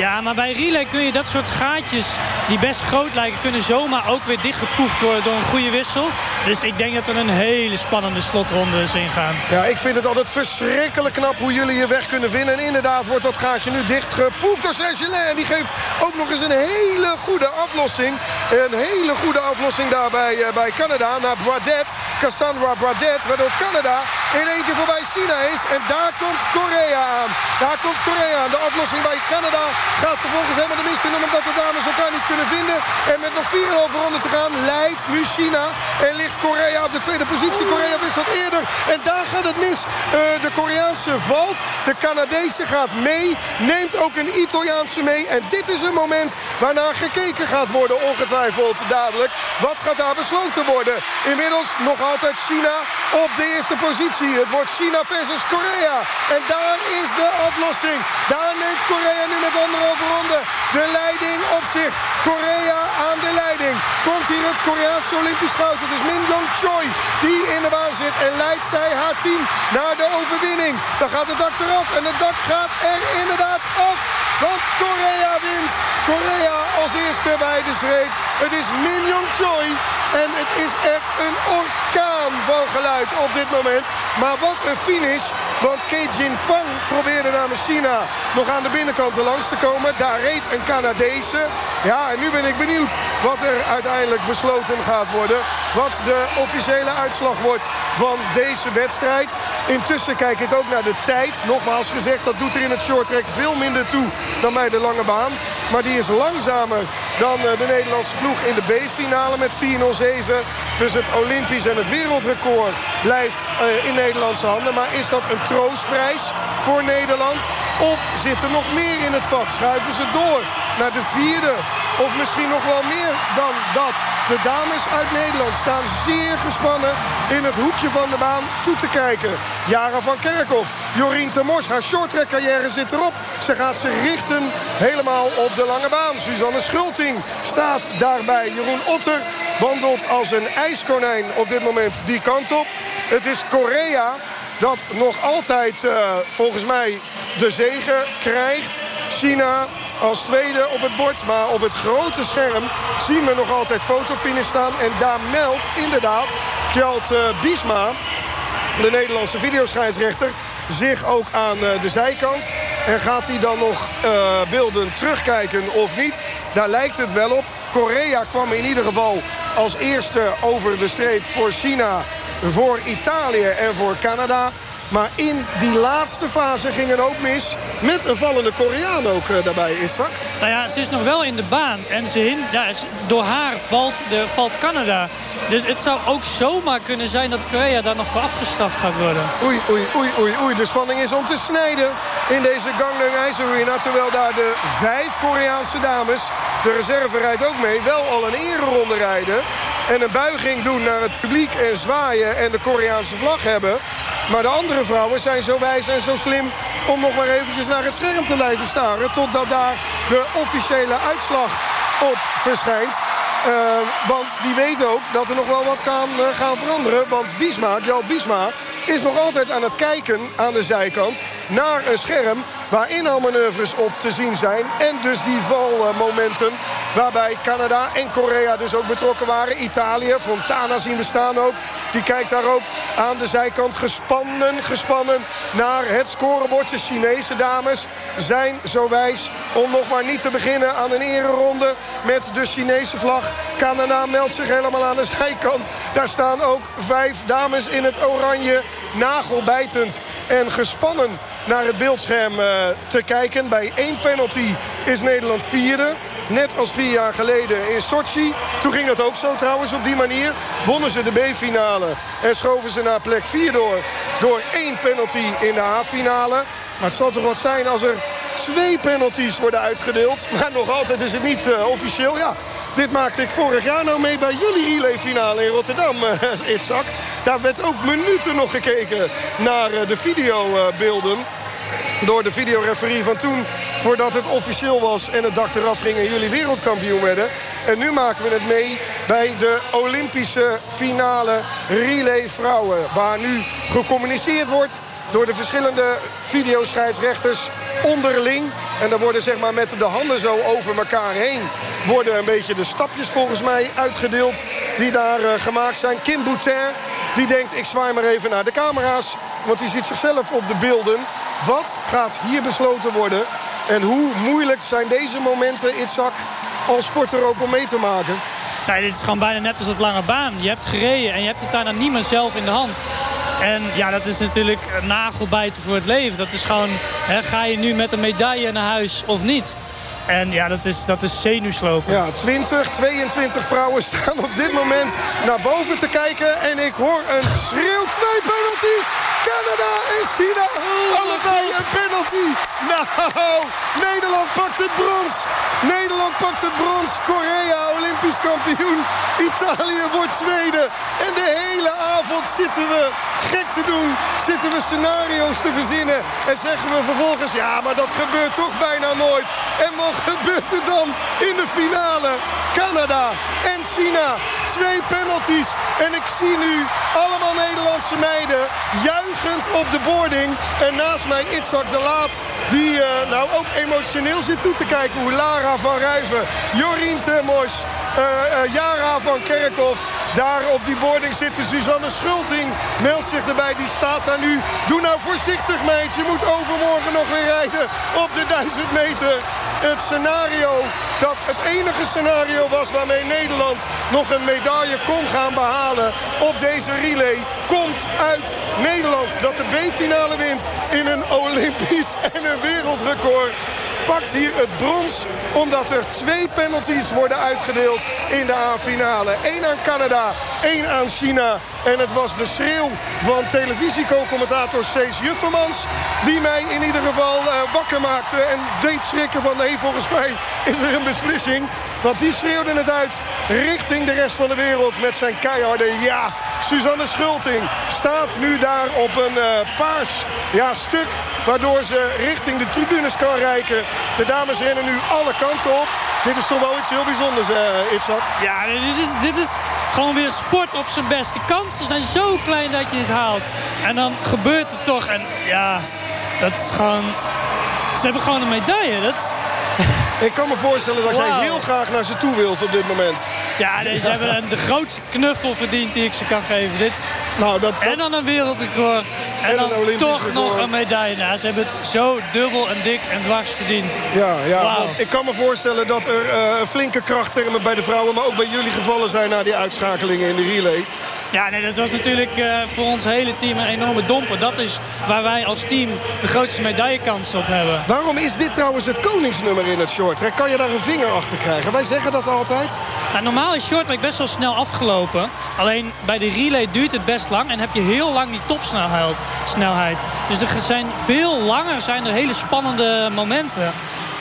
Ja, maar bij relay kun je dat soort gaatjes die best groot lijken... kunnen zomaar ook weer dichtgepoefd worden door een goede wissel. Dus ik denk dat er een hele spannende slotronde is ingaan.
Ja, ik vind het altijd verschrikkelijk knap hoe jullie je weg kunnen vinden. En inderdaad wordt dat gaatje nu dichtgepoefd door Saint-Gelais. En die geeft ook nog eens een hele goede aflossing. Een hele goede aflossing daarbij bij, bij Canada naar Bradet. Cassandra Bradet, waardoor Canada in één keer voorbij China is. En daar komt Korea. Daar komt Korea. De aflossing bij Canada gaat vervolgens helemaal de mist in... omdat de dames elkaar niet kunnen vinden. En met nog 4,5 ronden te gaan leidt nu China. En ligt Korea op de tweede positie. Korea wist wat eerder. En daar gaat het mis. Uh, de Koreaanse valt. De Canadese gaat mee. Neemt ook een Italiaanse mee. En dit is een moment waarna gekeken gaat worden. Ongetwijfeld dadelijk. Wat gaat daar besloten worden? Inmiddels nog altijd China op de eerste positie. Het wordt China versus Korea. En daar is de aflossing. Daar neemt Korea nu met anderhalve ronde de leiding op zich. Korea aan de leiding. Komt hier het Koreaanse Olympisch goud. Het is Min Jong Choi die in de baan zit. En leidt zij haar team naar de overwinning. Dan gaat het dak eraf. En het dak gaat er inderdaad af. Want Korea wint. Korea als eerste bij de streep. Het is Min Jong Choi. En het is echt een orkaan van geluid op dit moment. Maar wat een finish. Want Kei Jin Fang probeerde namens China nog aan de binnenkant langs te komen. Daar reed een Canadese. Ja, en nu ben ik benieuwd wat er uiteindelijk besloten gaat worden. Wat de officiële uitslag wordt van deze wedstrijd. Intussen kijk ik ook naar de tijd. Nogmaals gezegd, dat doet er in het shorttrack veel minder toe dan bij de lange baan. Maar die is langzamer dan eh, de Nederlandse ploeg in de B-finale met 4-0-7. Dus het Olympisch en het wereldrecord blijft uh, in Nederlandse handen. Maar is dat een troostprijs voor Nederland? Of zit er nog meer in het vat? Schuiven ze door naar de vierde of misschien nog wel meer dan dat. De dames uit Nederland staan zeer gespannen in het hoekje van de baan toe te kijken. Jara van Kerkhoff, Jorien Temors, haar shorttrack carrière zit erop. Ze gaat zich helemaal op de lange baan. Suzanne Schulting staat daarbij. Jeroen Otter wandelt als een ijskonijn op dit moment die kant op. Het is Korea dat nog altijd uh, volgens mij de zegen krijgt. China als tweede op het bord. Maar op het grote scherm zien we nog altijd fotofinish staan. En daar meldt inderdaad Kjeld uh, Biesma, de Nederlandse videoscheidsrechter zich ook aan uh, de zijkant. En gaat hij dan nog uh, beelden terugkijken of niet? Daar lijkt het wel op. Korea kwam in ieder geval als eerste over de streep voor China, voor Italië en voor Canada. Maar in die laatste fase ging het ook mis. Met een vallende Koreaan ook uh, daarbij, Isaac.
Nou ja, ze is nog wel in de baan. En ze hin, ja, door haar valt, de, valt Canada. Dus het zou ook zomaar kunnen zijn dat Korea daar nog voor afgestraft gaat worden.
Oei, oei, oei, oei, oei. De spanning is om te snijden in deze Gangnam Ice Arena. Terwijl daar de vijf Koreaanse dames, de reserve rijdt ook mee, wel al een ereronde rijden. En een buiging doen naar het publiek en zwaaien en de Koreaanse vlag hebben. Maar de andere vrouwen zijn zo wijs en zo slim om nog maar eventjes naar het scherm te blijven staren. Totdat daar de officiële uitslag op verschijnt. Uh, want die weten ook dat er nog wel wat kan uh, gaan veranderen. Want Biesma, Jal Biesma, is nog altijd aan het kijken aan de zijkant naar een scherm waar inhaalmanoeuvres op te zien zijn. En dus die valmomenten waarbij Canada en Korea dus ook betrokken waren. Italië, Fontana zien we staan ook. Die kijkt daar ook aan de zijkant gespannen, gespannen naar het scorebord. De Chinese dames zijn zo wijs om nog maar niet te beginnen aan een ereronde met de Chinese vlag. Canada meldt zich helemaal aan de zijkant. Daar staan ook vijf dames in het oranje nagelbijtend en gespannen naar het beeldscherm uh, te kijken. Bij één penalty is Nederland vierde. Net als vier jaar geleden in Sochi. Toen ging dat ook zo trouwens op die manier. Wonnen ze de B-finale en schoven ze naar plek 4 door. Door één penalty in de A-finale. Maar het zal toch wat zijn als er twee penalties worden uitgedeeld. Maar nog altijd is het niet uh, officieel. Ja, dit maakte ik vorig jaar nou mee bij jullie relayfinale in Rotterdam, [LAUGHS] uh, Itzak. Daar werd ook minuten nog gekeken naar uh, de videobeelden. Door de videoreferie van toen, voordat het officieel was en het dak eraf ging en jullie wereldkampioen werden. En nu maken we het mee bij de Olympische finale relay vrouwen. Waar nu gecommuniceerd wordt door de verschillende videoscheidsrechters onderling. En dan worden zeg maar met de handen zo over elkaar heen... worden een beetje de stapjes volgens mij uitgedeeld die daar eh, gemaakt zijn. Kim Boutin, die denkt ik zwaai maar even naar de camera's. Want die ziet zichzelf op de beelden. Wat gaat hier besloten worden? En hoe moeilijk zijn deze momenten, Itzak, als sporter ook om mee te maken?
Nee, dit is gewoon bijna net als het lange baan. Je hebt gereden en je hebt het daarna niet meer zelf in de hand. En ja, dat is natuurlijk nagelbijten voor het leven. Dat is gewoon, hè, ga je nu met een medaille naar huis of niet? En ja, dat is, dat is zenuwslopend.
Ja, 20, 22 vrouwen staan op dit moment naar boven te kijken. En ik hoor een schreeuw. Twee penalties. Canada en China. Allebei een penalty. Nou, Nederland pakt het brons. Nederland pakt het brons. Korea, Olympisch kampioen. Italië wordt tweede. En de hele avond zitten we gek te doen. Zitten we scenario's te verzinnen. En zeggen we vervolgens, ja, maar dat gebeurt toch bijna nooit. En wat gebeurt er dan in de finale? Canada en China. Twee penalties. En ik zie nu allemaal Nederlandse meiden juichend op de boarding. En naast mij Itzak de Laat. Die uh, nou ook emotioneel zit toe te kijken. Hoe Lara van Rijven, Jorien Termos, uh, uh, Jara van Kerkhoff. Daar op die boarding zitten Suzanne Schulting. Meldt zich erbij, die staat daar nu. Doe nou voorzichtig meid. Je moet overmorgen nog weer rijden op de 1000 meter. Het scenario dat het enige scenario was waarmee Nederland nog een medaille kon gaan behalen op deze relay komt uit Nederland. Dat de B-finale wint in een Olympisch en een wereldrecord pakt hier het brons. Omdat er twee penalties worden uitgedeeld in de A-finale. Eén aan Canada, één aan China. En het was de schreeuw van televisie-co-commentator Juffermans... die mij in ieder geval uh, wakker maakte en deed schrikken van... nee, volgens mij is er een beslissing. Want die schreeuwde het uit richting de rest van de wereld met zijn keiharde ja. Suzanne Schulting staat nu daar op een uh, paars ja, stuk... waardoor ze richting de tribunes kan reiken. De dames rennen nu alle kanten op. Dit is toch wel iets heel bijzonders, uh, Itzak.
Ja, dit is, dit is gewoon weer sport op zijn best. De kansen zijn zo klein dat je het haalt. En dan gebeurt het toch. En ja, dat is gewoon... Ze hebben gewoon een medaille. Dat is...
Ik kan me voorstellen dat wow. jij heel graag naar ze toe wilt op dit moment.
Ja, nee, ze hebben de grootste knuffel verdiend die ik ze kan geven. Dit...
Nou, dat, dat...
En dan een wereldrecord. En, en dan toch record. nog een medaille. Nou, ze hebben het zo dubbel en dik en dwars verdiend.
Ja, ja wow. want ik kan me voorstellen dat er uh, flinke krachttermen bij de vrouwen... maar ook bij jullie gevallen zijn na die uitschakelingen in de relay.
Ja, nee, dat was natuurlijk uh, voor ons hele team een enorme domper. Dat is waar wij als team de grootste medaillekans op hebben.
Waarom is dit trouwens het koningsnummer in het shorttrack? Kan je daar een vinger achter krijgen? Wij zeggen dat altijd.
Nou, normaal is shorttrack best wel snel afgelopen. Alleen bij de relay duurt het best lang. En heb je heel lang die topsnelheid. Snelheid. Dus er zijn veel langer zijn er hele spannende momenten.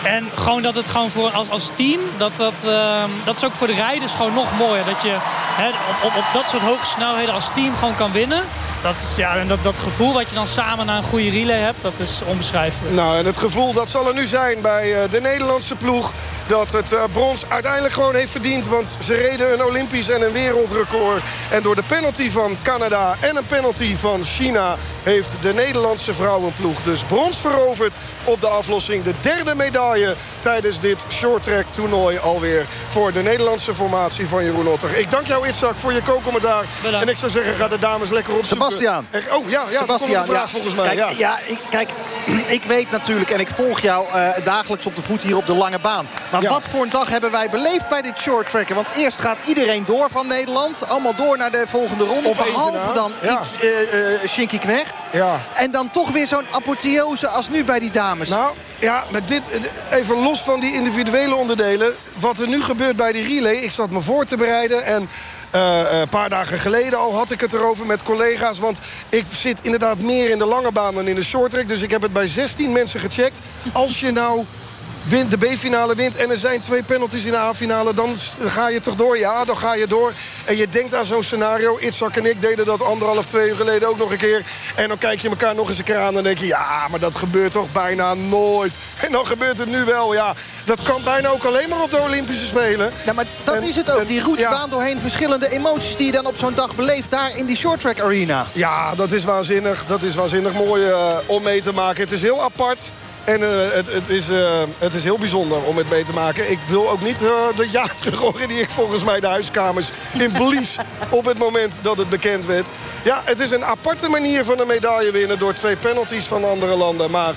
En gewoon dat het gewoon voor als, als team, dat, dat, uh, dat is ook voor de rijders gewoon nog mooier. Dat je hè, op, op, dat soort hoge snelheden als team gewoon kan winnen. Dat, is, ja, en dat, dat gevoel wat je dan samen naar een goede relay hebt, dat is onbeschrijfelijk.
Nou, en het gevoel dat zal er nu zijn bij uh, de Nederlandse ploeg. Dat het uh, brons uiteindelijk gewoon heeft verdiend. Want ze reden een Olympisch en een wereldrecord. En door de penalty van Canada en een penalty van China... heeft de Nederlandse vrouwenploeg dus brons veroverd op de aflossing. De derde medaille tijdens dit shorttrack toernooi alweer... voor de Nederlandse formatie van Jeroen Otter. Ik dank jou, Itzak, voor je co-commentaar. En ik zou zeggen, ga de dames lekker opzoeken.
Sebastian.
Oh, ja, ja
Sebastian,
vraag,
ja.
volgens mij.
Kijk,
ja.
ja ik, kijk, [CLEARS THROAT] ik weet natuurlijk en ik volg jou uh, dagelijks op de voet hier op de lange baan. Maar ja. wat voor een dag hebben wij beleefd bij dit short tracken? Want eerst gaat iedereen door van Nederland. Allemaal door naar de volgende ronde.
Op
behalve dan
ja.
uh, uh, Shinky Knecht.
Ja.
En dan toch weer zo'n apotheose als nu bij die dames.
Nou, ja, met dit, even los van die individuele onderdelen. Wat er nu gebeurt bij die relay. Ik zat me voor te bereiden en... Uh, een paar dagen geleden al had ik het erover met collega's. Want ik zit inderdaad meer in de lange baan dan in de shorttrack. Dus ik heb het bij 16 mensen gecheckt. Als je nou wint, de B-finale wint en er zijn twee penalties in de A-finale... dan ga je toch door? Ja, dan ga je door. En je denkt aan zo'n scenario. Itzak en ik deden dat anderhalf, twee uur geleden ook nog een keer. En dan kijk je elkaar nog eens een keer aan en denk je... ja, maar dat gebeurt toch bijna nooit. En dan gebeurt het nu wel, ja. Dat kan bijna ook alleen maar op de Olympische Spelen.
Ja, maar dat
en,
is het ook.
en,
Die routebaan
ja.
doorheen verschillende emoties... die je dan op zo'n dag beleeft daar in die shorttrack arena.
Ja, dat is waanzinnig. Dat is waanzinnig mooi uh, om mee te maken. Het is heel apart. En eh, het, het, is, eh, het is heel bijzonder om het mee te maken. Ik wil ook niet eh, de ja [LAUGHS] terug die ik volgens mij de huiskamers in blies... op het moment dat het bekend werd. Ja, het is een aparte manier van een medaille winnen... door twee penalties van andere landen. Maar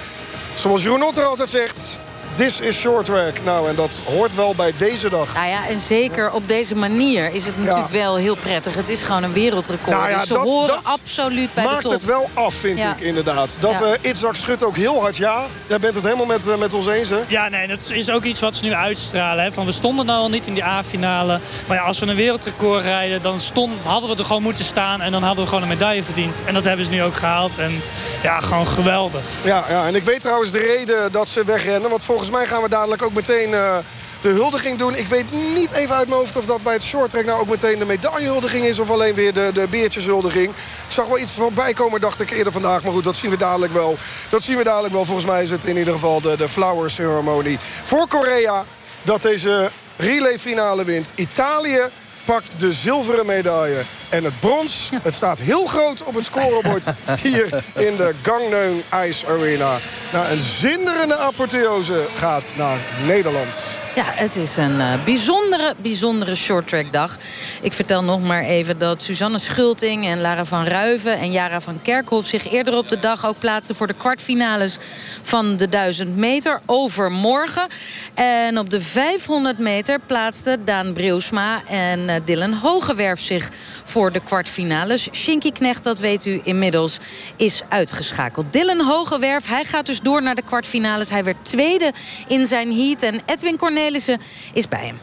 zoals Jeroen Otter altijd zegt... This is short track. Nou, en dat hoort wel bij deze dag.
Nou ja, en zeker op deze manier is het natuurlijk wel heel prettig. Het is gewoon een wereldrecord.
Nou ja,
dus ze
dat-
horen
dat
absoluut bij de
Maakt
top.
het wel af, vind
Ja.
ik inderdaad. Dat
Ja.
eh Itzhak schudt ook heel hard ja. Jij bent het helemaal met, eh, met ons eens, hè?
Ja, nee, dat is ook iets wat ze nu uitstralen. Hè. Van, we stonden nou al niet in die A-finale. Maar ja, als we een wereldrecord rijden, dan stond, hadden we er gewoon moeten staan. En dan hadden we gewoon een medaille verdiend. En dat hebben ze nu ook gehaald. En ja, gewoon geweldig.
Ja, ja, en ik weet trouwens de reden dat ze wegrennen. Want volgens mij gaan we dadelijk ook meteen eh, de huldiging doen. Ik weet niet even uit mijn hoofd of dat bij het shorttrack nou ook meteen de medaillehuldiging is... of alleen weer de, de beertjeshuldiging. Ik zag wel iets voorbij komen, dacht ik eerder vandaag. Maar goed, dat zien we dadelijk wel. Dat zien we dadelijk wel. Volgens mij is het in ieder geval de, de flower ceremony. Voor Korea dat deze relayfinale wint. Italië pakt de zilveren medaille. En het brons, het staat heel groot op het scorebord [LAUGHS] hier in de Gangneung Ice Arena. Nou, een zinderende apotheose gaat naar Nederland.
Ja, het is een eh, bijzondere, bijzondere shorttrackdag. Ik vertel nog maar even dat Suzanne Schulting en Lara van Ruiven... en Jara van Kerkhoff zich eerder op de dag ook plaatsten... voor de kwartfinales van de 1000 meter overmorgen. En op de 500 meter plaatsten Daan Breusma en eh, Dylan Hogewerf zich voor de kwartfinales. Shinky Knecht, dat weet u inmiddels, is uitgeschakeld. Dylan Hogewerf, hij gaat dus door naar de kwartfinales. Hij werd tweede in zijn heat en Edwin Cornelissen is bij hem.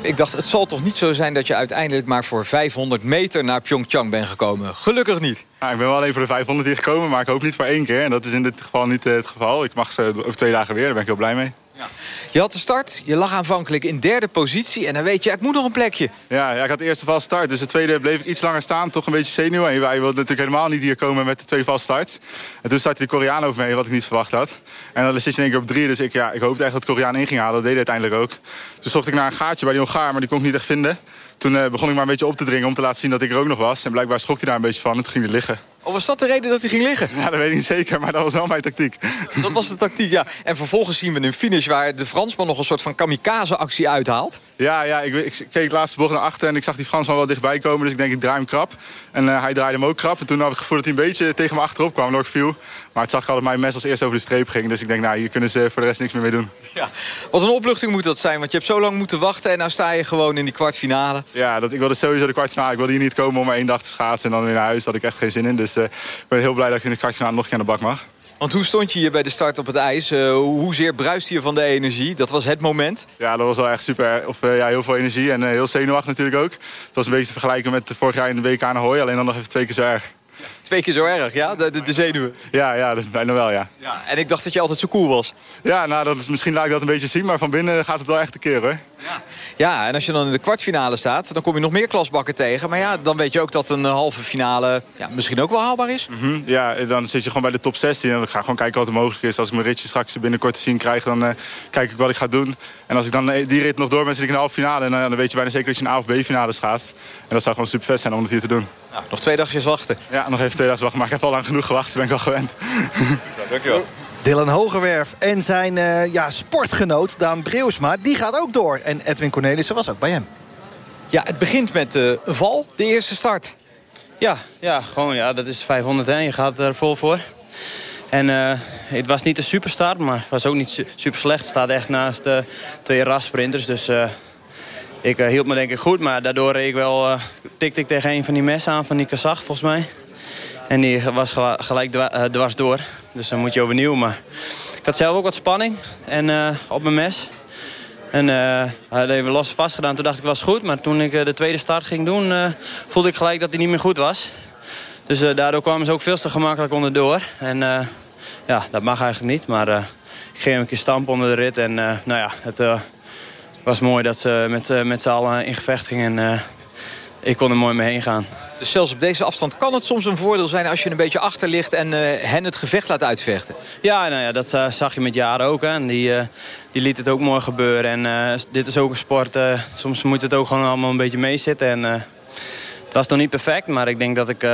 Ik dacht, het zal toch niet zo zijn dat je uiteindelijk maar voor 500 meter naar Pyeongchang bent gekomen. Gelukkig niet.
Ja, ik ben wel alleen voor de 500 hier gekomen, maar ik hoop niet voor één keer. En dat is in dit geval niet eh, het geval. Ik mag ze over twee dagen weer, daar ben ik heel blij mee.
Je had de start, je lag aanvankelijk in derde positie... en dan weet je, ik moet nog een plekje.
Ja, ja, ik had de eerste vast start, dus de tweede bleef ik iets langer staan. Toch een beetje zenuw. En wij wilden natuurlijk helemaal niet hier komen met de twee vast starts. En toen startte de Koreaan over me heen, wat ik niet verwacht had. En dan zit je in één keer op drie, dus ik, ja, ik hoopte echt dat de Koreaan in ging halen. Dat deed hij uiteindelijk ook. Toen zocht ik naar een gaatje bij die Hongaar, maar die kon ik niet echt vinden. Toen eh, begon ik maar een beetje op te dringen om te laten zien dat ik er ook nog was. En blijkbaar schrok hij daar een beetje van en toen ging hij liggen.
Of was dat de reden dat hij ging liggen?
Ja, dat weet ik niet zeker, maar dat was wel mijn tactiek.
Dat was de tactiek, ja. En vervolgens zien we een finish waar de Fransman nog een soort van kamikaze-actie uithaalt.
Ja, ja ik, ik keek de laatste bocht naar achter en ik zag die Fransman wel dichtbij komen. Dus ik denk, ik draai hem krap. En eh, hij draaide hem ook krap. En toen had ik het gevoel dat hij een beetje tegen me achterop kwam, waardoor ik viel. Maar het zag ik al dat mijn mes als eerste over de streep ging. Dus ik denk, nou, hier kunnen ze voor de rest niks meer mee doen.
Ja. Wat een opluchting moet dat zijn, want je hebt zo lang moeten wachten... en nou sta je gewoon in die kwartfinale.
Ja, dat, ik wilde sowieso de kwartfinale. Ik wilde hier niet komen om maar één dag te schaatsen en dan weer naar huis. Daar had ik echt geen zin in. Dus eh, ik ben heel blij dat ik in de kwartfinale nog een keer aan de bak mag.
Want hoe stond je hier bij de start op het ijs? Uh, hoezeer bruist je van de energie? Dat was het moment.
Ja, dat was wel echt super. Of, uh, ja, heel veel energie en uh, heel zenuwachtig natuurlijk ook. Het was een beetje te vergelijken met vorig jaar in de WK Ahoy. Alleen dan nog even twee keer zo erg.
Twee keer zo erg, ja? De, de, de zenuwen.
Ja, ja, dat is bijna wel, ja.
ja. En ik dacht dat je altijd zo cool was.
Ja, nou, dat is, misschien laat ik dat een beetje zien. Maar van binnen gaat het wel echt een keer, hoor.
Ja. Ja, en als je dan in de kwartfinale staat... dan kom je nog meer klasbakken tegen. Maar ja, dan weet je ook dat een halve finale ja, misschien ook wel haalbaar is.
Mm -hmm. Ja, dan zit je gewoon bij de top 16. En ik ga gewoon kijken wat er mogelijk is. Als ik mijn ritje straks binnenkort te zien krijg... dan uh, kijk ik wat ik ga doen. En als ik dan die rit nog door ben, zit ik in de halve finale. En uh, dan weet je bijna zeker dat je een A of B finale schaast. En dat zou gewoon super vet zijn om het hier te doen.
Nou, nog twee dagjes wachten.
Ja, nog even twee dagjes wachten. Maar ik heb al lang genoeg gewacht, dus ben ik al gewend.
Dankjewel.
Dylan Hogewerf en zijn uh, ja, sportgenoot Daan Breusma, die gaat ook door. En Edwin Cornelissen was ook bij hem.
Ja, het begint met uh, een val, de eerste start.
Ja, ja, gewoon, ja dat is 500 en je gaat er vol voor. En uh, het was niet een superstart, maar het was ook niet super slecht. Het staat echt naast de twee rassprinters, dus ik hield me denk ik goed. Maar daardoor reed ik wel, tikte ik tegen een van die messen aan, van die Kazach volgens mij. En die was gelijk dwars door. Dus dan moet je overnieuw. Maar ik had zelf ook wat spanning en, uh, op mijn mes. En uh, had even los vast gedaan. Toen dacht ik, was goed. Maar toen ik uh, de tweede start ging doen, voelde ik gelijk dat hij niet meer goed was. Dus daardoor kwamen ze ook veel te gemakkelijk onderdoor. En ja, dat mag eigenlijk niet. Maar ik ging een keer stampen onder de rit. En nou ja, het was mooi dat ze met, met z'n allen in gevecht gingen. En ik kon er mooi mee heen gaan.
Dus zelfs op deze afstand kan het soms een voordeel zijn... als je een beetje achter ligt en uh, hen het gevecht laat uitvechten.
Ja, nou ja dat uh, zag je met Jaren ook. Hè. En die, uh, die liet het ook mooi gebeuren. En dit is ook een sport. soms moet het ook gewoon allemaal een beetje meezitten. En het was nog niet perfect, maar ik denk dat ik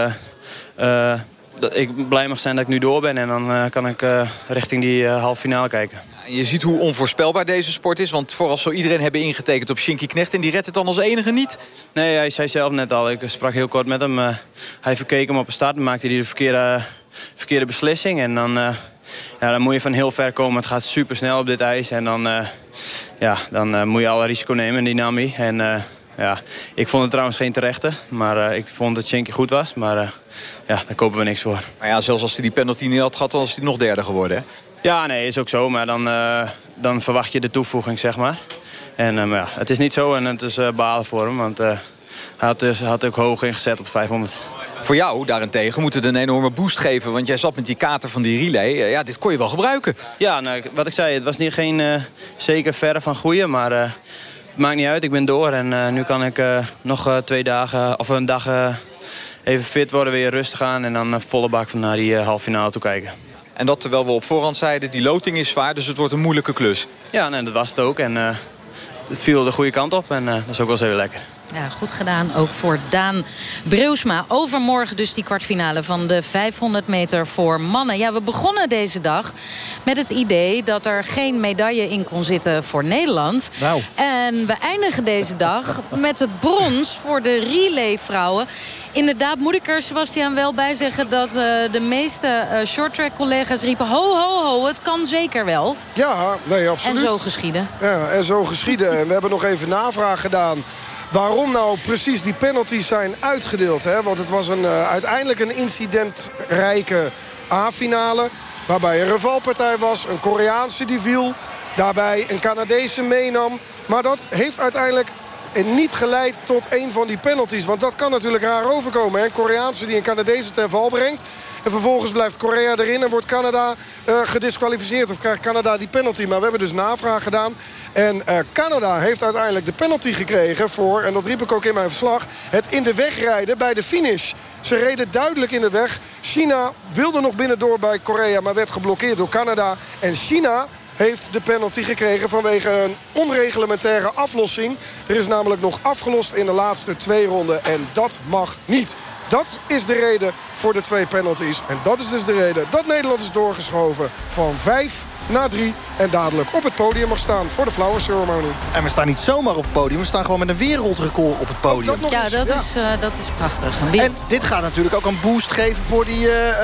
dat ik blij mag zijn dat ik nu door ben. En dan eh, kan ik eh, richting die eh, halve finale kijken.
Je ziet hoe onvoorspelbaar deze sport is. Want vooral zo iedereen hebben ingetekend op Shinky Knecht... en die redt het dan als enige niet.
Nee, hij zei zelf net al. Ik sprak heel kort met hem. Eh, hij verkeek hem op een start. Maakte hij de verkeerde, verkeerde beslissing. En dan, eh, ja, dan moet je van heel ver komen. Het gaat super snel op dit ijs. En dan, eh, ja, dan moet je alle risico nemen in dynamie. En ja, ik vond het trouwens geen terechte. Maar ik vond dat Shinky goed was. Maar ja, daar kopen we niks voor.
Maar ja, zelfs als hij die penalty niet had gehad... dan was hij nog derde geworden, hè?
Ja, nee, is ook zo. Maar dan, eh, dan verwacht je de toevoeging, zeg maar. En eh, ja, het is niet zo en het is eh, balen voor hem. Want hij had, dus, had ook hoog ingezet op 500.
Voor jou daarentegen moet het een enorme boost geven. Want jij zat met die kater van die relay. Ja, dit kon je wel gebruiken.
Ja, nou, wat ik zei, het was niet, geen zeker verre van goeie. Maar het maakt niet uit, ik ben door. En nu kan ik nog twee dagen, of een dag even fit worden, weer rustig aan. En dan volle bak van naar die halve finale toe kijken.
En dat terwijl we op voorhand zeiden, die loting is zwaar, dus het wordt een moeilijke klus.
Ja, nee, dat was het ook. En eh, het viel de goede kant op en eh, dat is ook wel eens even lekker.
Ja, goed gedaan ook voor Daan Breusma. Overmorgen dus die kwartfinale van de 500 meter voor mannen. Ja, we begonnen deze dag met het idee dat er geen medaille in kon zitten voor Nederland.
Nou.
En we eindigen deze dag met het brons voor de relayvrouwen. Inderdaad moet ik er, Sebastian, wel bij zeggen... dat eh, de meeste eh, shorttrack-collega's riepen... ho, ho, ho, het kan zeker wel.
Ja, nee, absoluut.
En zo geschieden.
Ja, en zo geschieden. En we hebben nog even navraag gedaan waarom nou precies die penalties zijn uitgedeeld. Hè? Want het was een, uh, uiteindelijk een incidentrijke A-finale... waarbij een valpartij was, een Koreaanse die viel... daarbij een Canadese meenam. Maar dat heeft uiteindelijk niet geleid tot een van die penalties. Want dat kan natuurlijk raar overkomen. Hè? Koreaanse die een Canadese ten val brengt. En vervolgens blijft Korea erin en wordt Canada uh, gedisqualificeerd. Of krijgt Canada die penalty. Maar we hebben dus navraag gedaan. En uh, Canada heeft uiteindelijk de penalty gekregen voor... en dat riep ik ook in mijn verslag... het in de weg rijden bij de finish. Ze reden duidelijk in de weg. China wilde nog binnendoor bij Korea... maar werd geblokkeerd door Canada. En China heeft de penalty gekregen vanwege een onreglementaire aflossing. Er is namelijk nog afgelost in de laatste twee ronden en dat mag niet. Dat is de reden voor de twee penalties. En dat is dus de reden dat Nederland is doorgeschoven van 5 na drie. En dadelijk op het podium mag staan voor de Flower Ceremony.
En we staan niet zomaar op het podium. We staan gewoon met een wereldrecord op het podium.
Ja, dat. Is, eh, dat is prachtig.
En dit gaat natuurlijk ook een boost geven voor die uh, uh,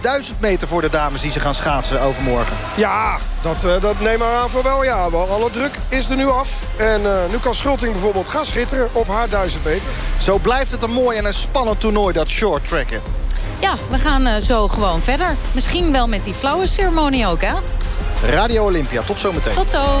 duizend meter voor de dames die ze gaan schaatsen overmorgen.
Ja, dat, dat neem maar aan voor wel. Ja, alle druk is er nu af. En nu kan Schulting bijvoorbeeld gaan schitteren op haar duizend meter.
Zo blijft het een mooi en een spannend toernooi, dat short tracken.
Ja, we gaan zo gewoon verder. Misschien wel met die flower ceremonie ook, hè?
Radio Olympia. Tot zometeen.
Tot zo.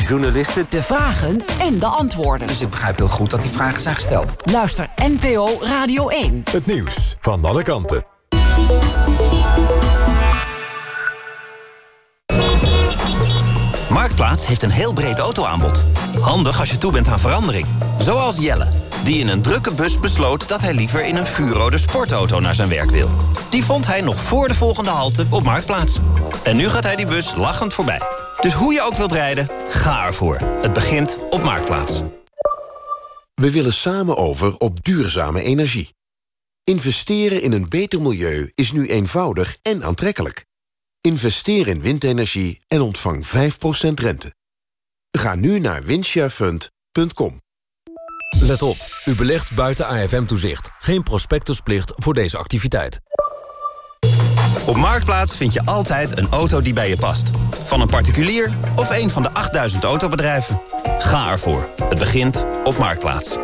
journalisten.
De vragen en de antwoorden.
Dus ik begrijp heel goed dat die vragen zijn gesteld.
Luister NPO Radio 1.
Het nieuws van alle kanten.
Marktplaats heeft een heel breed autoaanbod. Handig als je toe bent aan verandering. Zoals Jelle, die in een drukke bus besloot... dat hij liever in een vuurrode sportauto naar zijn werk wil. Die vond hij nog voor de volgende halte op Marktplaats. En nu gaat hij die bus lachend voorbij. Dus hoe je ook wilt rijden, ga ervoor. Het begint op Marktplaats.
We willen samen over op duurzame energie. Investeren in een beter milieu is nu eenvoudig en aantrekkelijk. Investeer in windenergie en ontvang 5% rente. Ga nu naar windsharefund.com.
Let op, u belegt buiten AFM-toezicht. Geen prospectusplicht voor deze activiteit.
Op Marktplaats vind je altijd een auto die bij je past. Van een particulier of een van de 8000 autobedrijven. Ga ervoor. Het begint op Marktplaats.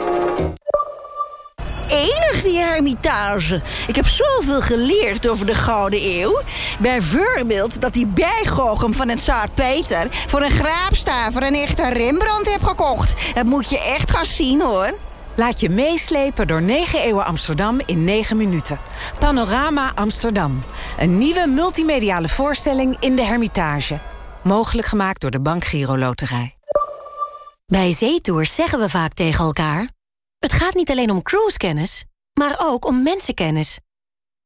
Enig die hermitage. Ik heb zoveel geleerd over de Gouden Eeuw. Bijvoorbeeld dat die bijgoochem van het Zaad Peter... voor een graapstaver een echte Rembrandt heb gekocht. Dat moet je echt gaan zien, hoor. Laat je meeslepen door 9 eeuwen Amsterdam in 9 minuten. Panorama Amsterdam. Een nieuwe multimediale voorstelling in de Hermitage. Mogelijk gemaakt door de Bank Giro Loterij.
Bij zeetours zeggen we vaak tegen elkaar... het gaat niet alleen om cruisekennis, maar ook om mensenkennis.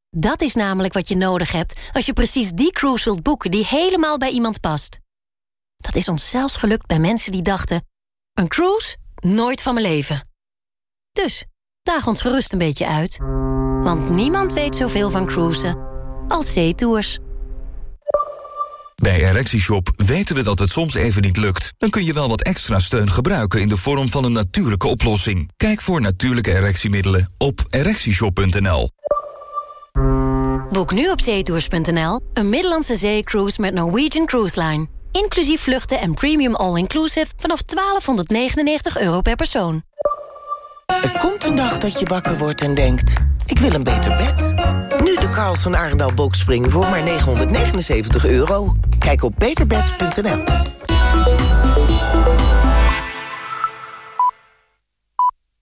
Dat is namelijk wat je nodig hebt als je precies die cruise wilt boeken... die helemaal bij iemand past. Dat is ons zelfs gelukt bij mensen die dachten... een cruise? Nooit van mijn leven. Dus, daag ons gerust een beetje uit. Want niemand weet zoveel van cruisen als zeetours.
Bij ErectieShop weten we dat het soms even niet lukt. Dan kun je wel wat extra steun gebruiken in de vorm van een natuurlijke oplossing. Kijk voor natuurlijke erectiemiddelen op ErectieShop.nl.
Boek nu op zeetours.nl een Middellandse zeecruise met Norwegian Cruise Line. Inclusief vluchten en premium all-inclusive vanaf 1299 euro per persoon.
Er komt een dag dat je wakker wordt en denkt... ik wil een beter bed. Nu de Karls van Arendal Boxspring voor maar 979 euro. Kijk op beterbed.nl.